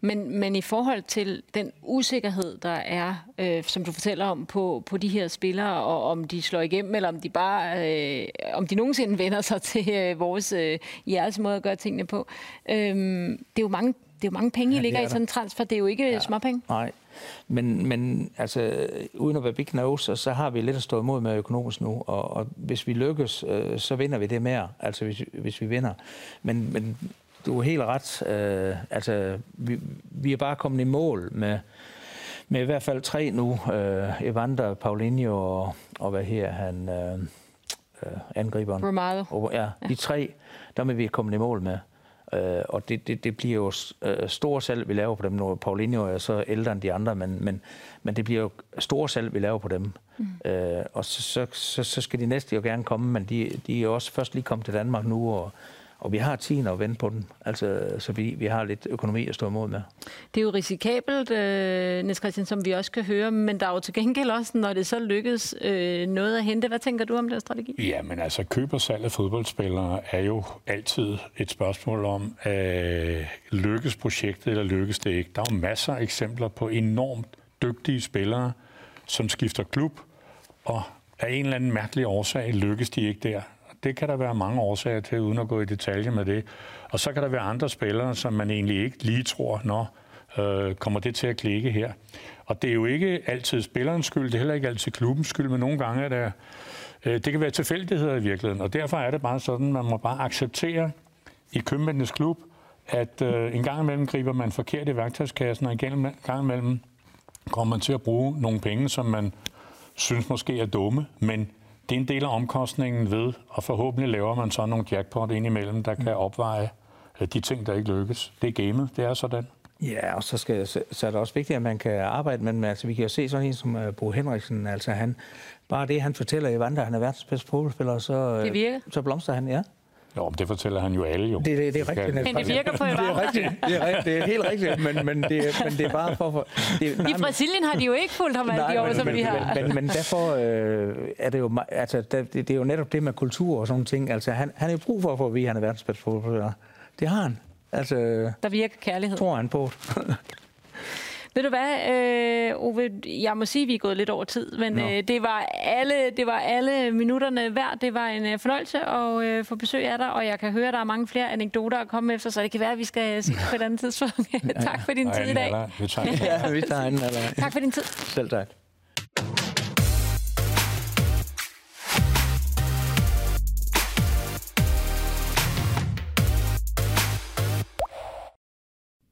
Men, men i forhold til den usikkerhed, der er, øh, som du fortæller om på, på de her spillere, og om de slår igennem, eller om de bare, øh, om de nogensinde vender sig (laughs) til øh, vores øh, jeres måde at gøre tingene på. Øh, det er jo mange, det er jo mange penge, I Ja, ligger er i sådan en transfer. Det er jo ikke ja. småpenge. Nej, men, men altså, uden at være big nose, så, har vi lidt at stå imod med økonomisk nu, og, og hvis vi lykkes, øh, så vinder vi det mere, altså hvis, hvis vi vinder. Men, men du er helt ret, øh, altså vi, vi er bare kommet i mål med, med i hvert fald tre nu, øh, Evander, Paulinho og, og hvad her han, øh, øh, angriberen. Romano. Og, ja, de tre, der er vi kommet i mål med. Øh, og det, det, det bliver jo øh, store salg, vi laver på dem nu. Paulinho er så ældre end de andre, men, men, men det bliver jo store salg, vi laver på dem. Mm. Øh, og så, så, så, så skal de næste jo gerne komme, men de, de er jo også først lige kommet til Danmark nu, og, og vi har tiden at vente på dem. Altså, så vi, vi har lidt økonomi at stå imod med. Det er jo risikabelt, øh, Niels Christian, som vi også kan høre, men der er jo til gengæld også, når det så lykkes, øh, noget at hente. Hvad tænker du om den strategi? Ja, men altså køb og salg af fodboldspillere er jo altid et spørgsmål om, øh, lykkes projektet eller lykkes det ikke. Der er jo masser af eksempler på enormt dygtige spillere, som skifter klub, og af en eller anden mærkelig årsag lykkes de ikke der. Det kan der være mange årsager til, uden at gå i detalje med det. Og så kan der være andre spillere, som man egentlig ikke lige tror, når øh, kommer det til at klikke her. Og det er jo ikke altid spillerens skyld, det er heller ikke altid klubbens skyld, men nogle gange er det, øh, det kan være tilfældigheder i virkeligheden. Og derfor er det bare sådan, man må bare acceptere i købmændenes klub, at øh, en gang imellem griber man forkert i værktøjskassen, og en gang gang imellem kommer man til at bruge nogle penge, som man synes måske er dumme, men det er en del af omkostningen ved, og forhåbentlig laver man så nogle jackpot ind imellem, der kan opveje øh, de ting, der ikke lykkes. Det er gamet, det er sådan. Ja, og så, skal, så, så er det også vigtigt, at man kan arbejde med dem. Altså, vi kan jo se sådan en som uh, Bo Henriksen, altså han, bare det, han fortæller i Vanda, han er verdens bedste fodboldspiller, så, øh, Det virker. så blomster han, ja. Jo, men det fortæller han jo alle jo. Det, det, det er skal- rigtigt. Men det virker på Det er rigtigt, det er, rigtigt, det er helt rigtigt, men, men, det, er- men det er bare for... for det, nej, I Brasilien har de jo ikke fulgt ham alle de år, men, som men, vi har. Men, men, men derfor øh, er det jo... Altså, det, det er jo netop det med kultur og sådan ting. Altså, han, han er jo brug for, for at vide, at han er verdens bedste fodboldspiller. Det har han. Altså, Der virker kærlighed. tror han på. Ved du hvad, øh, Ove, jeg må sige, at vi er gået lidt over tid, men Nå. øh, det, var alle, det var alle minutterne værd. Det var en øh, fornøjelse at øh, få besøg af dig, og jeg kan høre, at der er mange flere anekdoter at komme efter, så det kan være, at vi skal se på et andet (laughs) tidspunkt. tak for din tid i anden dag. det tager ja, vi tager en, (laughs) eller... Tak for din tid. Selv tak.